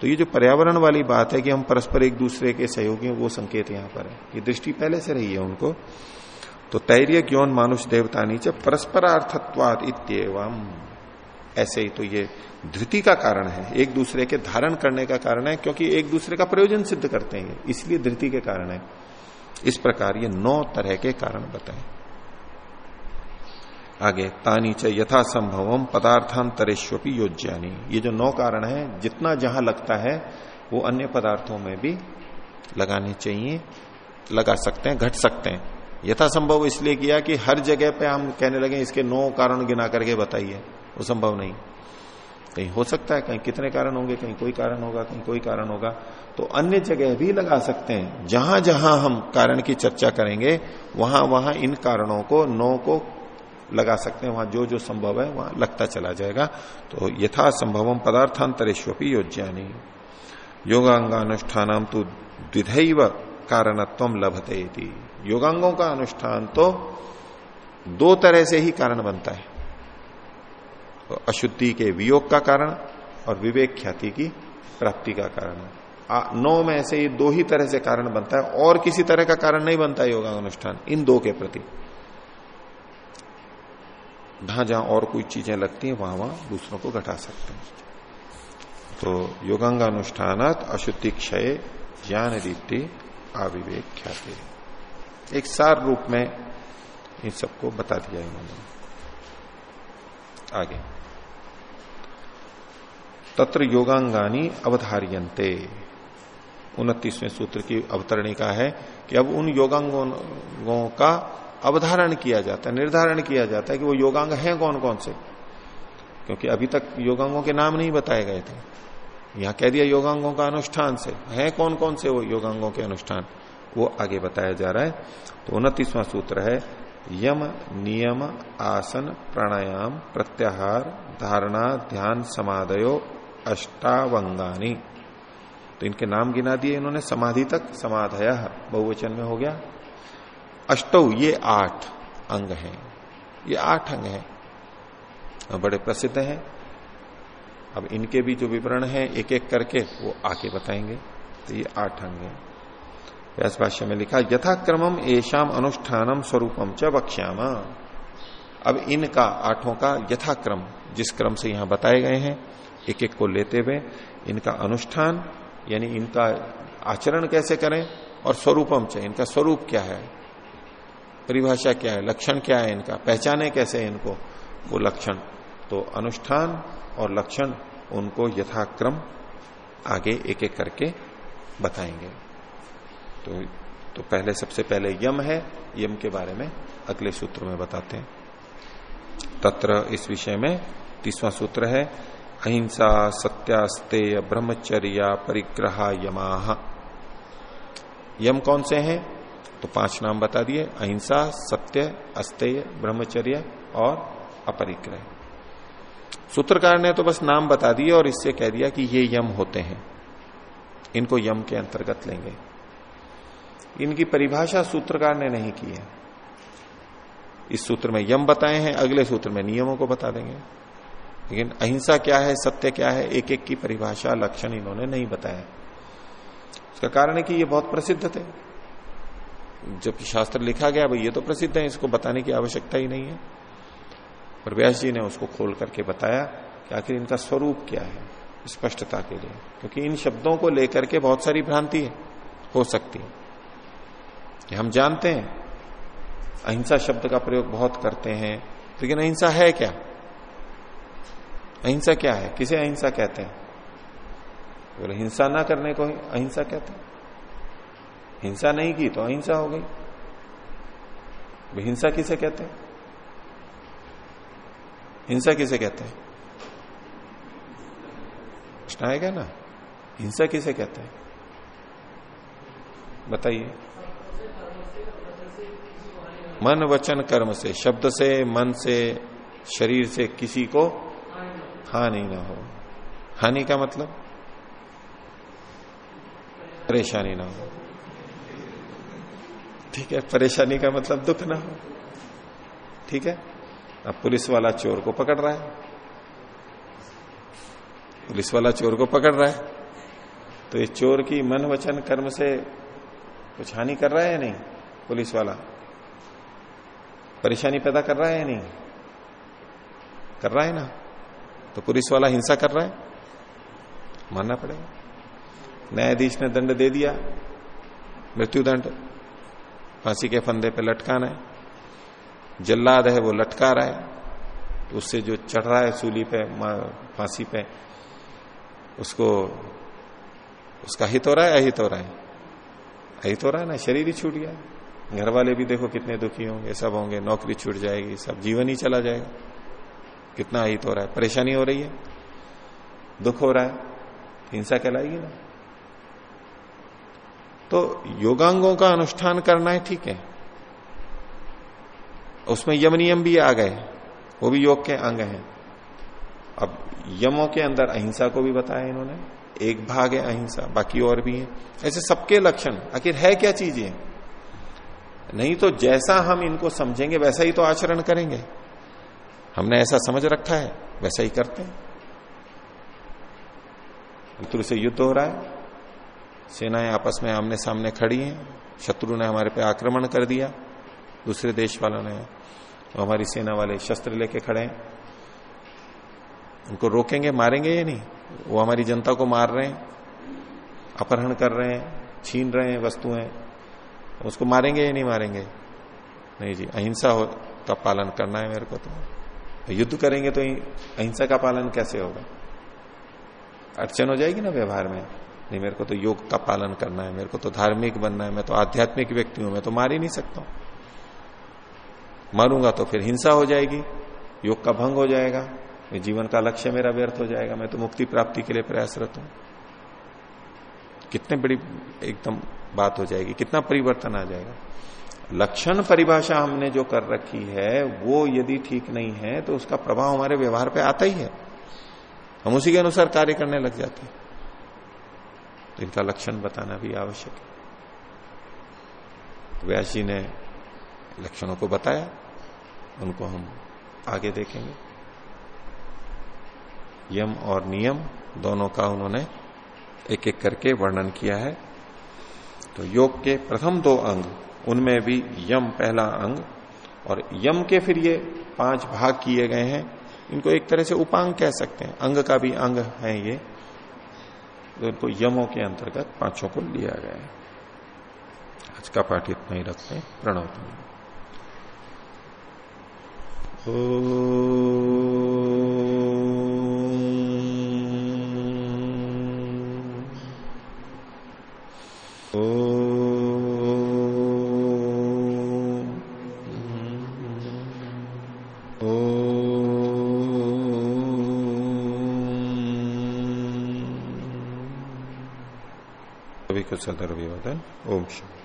तो ये जो पर्यावरण वाली बात है कि हम परस्पर एक दूसरे के सहयोगी वो संकेत यहाँ पर है। ये दृष्टि पहले से रही है उनको। तो तैर्य क्यों मानुष देवता नीचे परस्परार्थत्वाद इतम ऐसे ही तो ये धृति का कारण है। एक दूसरे के धारण करने का कारण है, क्योंकि एक दूसरे का प्रयोजन सिद्ध करते हैं। इसलिए धृति के कारण है। इस प्रकार ये नौ तरह के कारण बताए। आगे तानी च यथा संभवम पदार्थांतरेश्वपी योज्यानी। ये जो नौ कारण है, जितना जहाँ लगता है, वो अन्य पदार्थों में भी लगाने चाहिए, लगा सकते हैं, घट सकते हैं। यथा संभव इसलिए किया कि हर जगह पे हम कहने लगे, इसके नौ कारण गिना करके बताइए। वो संभव नहीं। कहीं हो सकता है, कहीं कितने कारण होंगे, कहीं कोई कारण होगा, कहीं कोई कारण होगा। तो अन्य जगह भी लगा सकते हैं। जहाँ जहाँ हम कारण की चर्चा करेंगे, वहाँ वहाँ इन कारणों को, नौ को लगा सकते हैं। वहाँ जो जो संभव है, वहाँ लगता चला जाएगा। तो यथा संभवम पदार्थांतरेश्वपी योज्यानी। योगांगानुष्ठान तो द्विधैव कारणत्व लभते योगांगों का अनुष्ठान तो दो तरह से ही कारण बनता है। तो अशुद्धि के वियोग का कारण और विवेक ख्याति की प्राप्ति का कारण। नौ में ऐसे ये दो ही तरह से कारण बनता है। और किसी तरह का कारण नहीं बनता योगा अनुष्ठान, इन दो के प्रति। जहाँ जहाँ और कोई चीज़ें लगती हैं, वहाँ वहाँ दूसरों को घटा सकते हैं। तो योगांगानुष्ठान अशुद्धि क्षय ज्ञान रीति अविवेक ख्याति। एक सार रूप में इन सबको बता दिया इन्होंने। आगे। तत्र योगांगानी अवधारियंते उनतीसवें सूत्र की अवतरणिका है कि अब उन योगांगों का अवधारण किया जाता है, निर्धारण किया जाता है कि वो योगांग हैं कौन कौन से। क्योंकि अभी तक योगांगों के नाम नहीं बताए गए थे। यहाँ कह दिया योगांगों का अनुष्ठान से। है कौन कौन से वो योगांगों के अनुष्ठान? वो आगे बताया जा रहा है। तो उनतीसवां सूत्र है, यम नियम आसन प्राणायाम प्रत्याहार धारणा ध्यान समाधयो अष्टावंगानी। तो इनके नाम गिना दिए इन्होंने, समाधि तक, समाधया, बहुवचन में हो गया। अष्टौ, ये आठ अंग हैं। ये आठ अंग हैं। बड़े प्रसिद्ध हैं। अब इनके भी जो विवरण है एक एक करके वो आके बताएँगे। तो ये आठ अंग हैं। व्यास भाष्य में लिखा, यथाक्रमम एशाम अनुष्ठानम स्वरूपम च बक्ष्यामा अब इनका, आठों का यथाक्रम, जिस क्रम से यहाँ बताए गए हैं एक एक को लेते हुए इनका अनुष्ठान, यानी इनका आचरण कैसे करें और स्वरूपम च, इनका स्वरूप क्या है? परिभाषा क्या है? लक्षण क्या है इनका? पहचाने कैसे इनको? वो लक्षण। तो अनुष्ठान और लक्षण उनको यथाक्रम आगे एक एक करके बताएँगे। तो तो पहले, सबसे पहले यम है, यम के बारे में अगले सूत्र में बताते हैं। तत्र इस विषय में तीसवा सूत्र है, अहिंसा सत्यास्तेय ब्रह्मचर्या परिग्रह यमाह यम कौन से हैं? तो पाँच नाम बता दिए, अहिंसा, सत्य, अस्तेय, ब्रह्मचर्य और अपरिग्रह। सूत्रकार ने तो बस नाम बता दिए और इससे कह दिया कि ये यम होते हैं। इनको यम के अंतर्गत लेंगे। इनकी परिभाषा सूत्रकार ने नहीं की है। इस सूत्र में यम बताए हैं, अगले सूत्र में नियमों को बता देंगे। लेकिन अहिंसा क्या है, सत्य क्या है एक एक की परिभाषा, लक्षण इन्होंने नहीं बताया उसका कारण है कि ये बहुत प्रसिद्ध थे। जब शास्त्र लिखा गया भाई ये तो प्रसिद्ध है, इसको बताने की आवश्यकता ही नहीं है। पर व्यास जी ने उसको खोल करके बताया कि आखिर इनका स्वरूप क्या है स्पष्टता के लिए। क्योंकि इन शब्दों को लेकर के बहुत सारी भ्रांति हो सकती है। हम जानते हैं, अहिंसा शब्द का प्रयोग बहुत करते हैं, लेकिन अहिंसा है क्या? अहिंसा क्या है? किसे अहिंसा कहते हैं? बोले, हिंसा ना करने को अहिंसा कहते हैं। हिंसा नहीं की तो अहिंसा हो गई। हिंसा किसे कहते हैं? हिंसा किसे कहते हैं? प्रश्न आएगा ना? हिंसा किसे कहते हैं? बताइए। मन वचन कर्म से, शब्द से, मन से, शरीर से किसी को हानि ना हो। हानि का मतलब? परेशानी ना हो। ठीक है, परेशानी का मतलब दुख ना हो। ठीक है? अब पुलिस वाला चोर को पकड़ रहा है। पुलिस वाला चोर को पकड़ रहा है। तो ये चोर की मन वचन कर्म से कुछ हानि कर रहा है या नहीं? पुलिस वाला। परेशानी पैदा कर रहा है या नहीं? कर रहा है ना? तो पुलिस वाला हिंसा कर रहा है। मानना पड़ेगा। न्यायाधीश ने दंड दे दिया। मृत्यु दंड फांसी के फंदे पे लटकाना है। जल्लाद है, वो लटका रहा है तो उससे जो चढ़ रहा है सूली पे फांसी पे, उसको, उसका हित हो रहा है, अहित हो रहा है। अहित हो रहा है ना, शरीर ही छूट गया। घर वाले भी देखो कितने दुखी होंगे सब होंगे, नौकरी छूट जाएगी, सब जीवन ही चला जाएगा। कितना अहित हो रहा है, परेशानी हो रही है, दुख हो रहा है, हिंसा कहलाएगी ना। तो योगांगों का अनुष्ठान करना है ठीक है। उसमें यम नियम भी आ गए, वो भी योग के अंग हैं। अब यमों के अंदर अहिंसा को भी बताया इन्होंने, एक भाग है अहिंसा, बाकी और भी है। ऐसे सबके लक्षण, आखिर है क्या चीज़? नहीं तो जैसा हम इनको समझेंगे, वैसा ही तो आचरण करेंगे। हमने ऐसा समझ रखा है, वैसा ही करते हैं। शत्रु से युद्ध हो रहा है। सेनाएँ आपस में आमने सामने खड़ी हैं। शत्रु ने हमारे पे आक्रमण कर दिया। दूसरे देश वालों ने तो हमारी सेना वाले शस्त्र लेके खड़े हैं। उनको रोकेंगे, मारेंगे या नहीं? वो हमारी जनता को मार रहे हैं, अपहरण कर रहे हैं, छीन रहे हैं वस्तुएँ। उसको मारेंगे या नहीं मारेंगे? नहीं जी, अहिंसा हो का पालन करना है मेरे को तो। युद्ध करेंगे तो अहिंसा का पालन कैसे होगा? अड़चन हो जाएगी ना व्यवहार में? नहीं, मेरे को तो योग का पालन करना है, मेरे को तो धार्मिक बनना है, मैं तो आध्यात्मिक व्यक्ति हूँ, मैं तो मार ही नहीं सकता मारूँगा तो फिर हिंसा हो जाएगी, योग का भंग हो जाएगा जीवन का लक्ष्य मेरा व्यर्थ हो जाएगा, मैं तो मुक्ति प्राप्ति के लिए प्रयासरत हूँ। कितने बड़ी एकदम बात हो जाएगी, कितना परिवर्तन आ जाएगा। लक्षण परिभाषा हमने जो कर रखी है, वो यदि ठीक नहीं है तो उसका प्रभाव हमारे व्यवहार पे आता ही है। हम उसी के अनुसार कार्य करने लग जाते हैं। तो इनका लक्षण बताना भी आवश्यक है। तो व्यास जी ने लक्षणों को बताया, उनको हम आगे देखेंगे। यम और नियम, दोनों का उन्होंने एक एक करके वर्णन किया है। तो योग के प्रथम दो अंग, उनमें भी यम पहला अंग, और यम के फिर ये पाँच भाग किए गए हैं। इनको एक तरह से उपांग कह सकते हैं। अंग का भी अंग है ये तो इनको यमों के अंतर्गत पाँचों को लिया गया है। आज का पाठ इतना ही रखते हैं। प्रणव सदर विवदन ओम शांति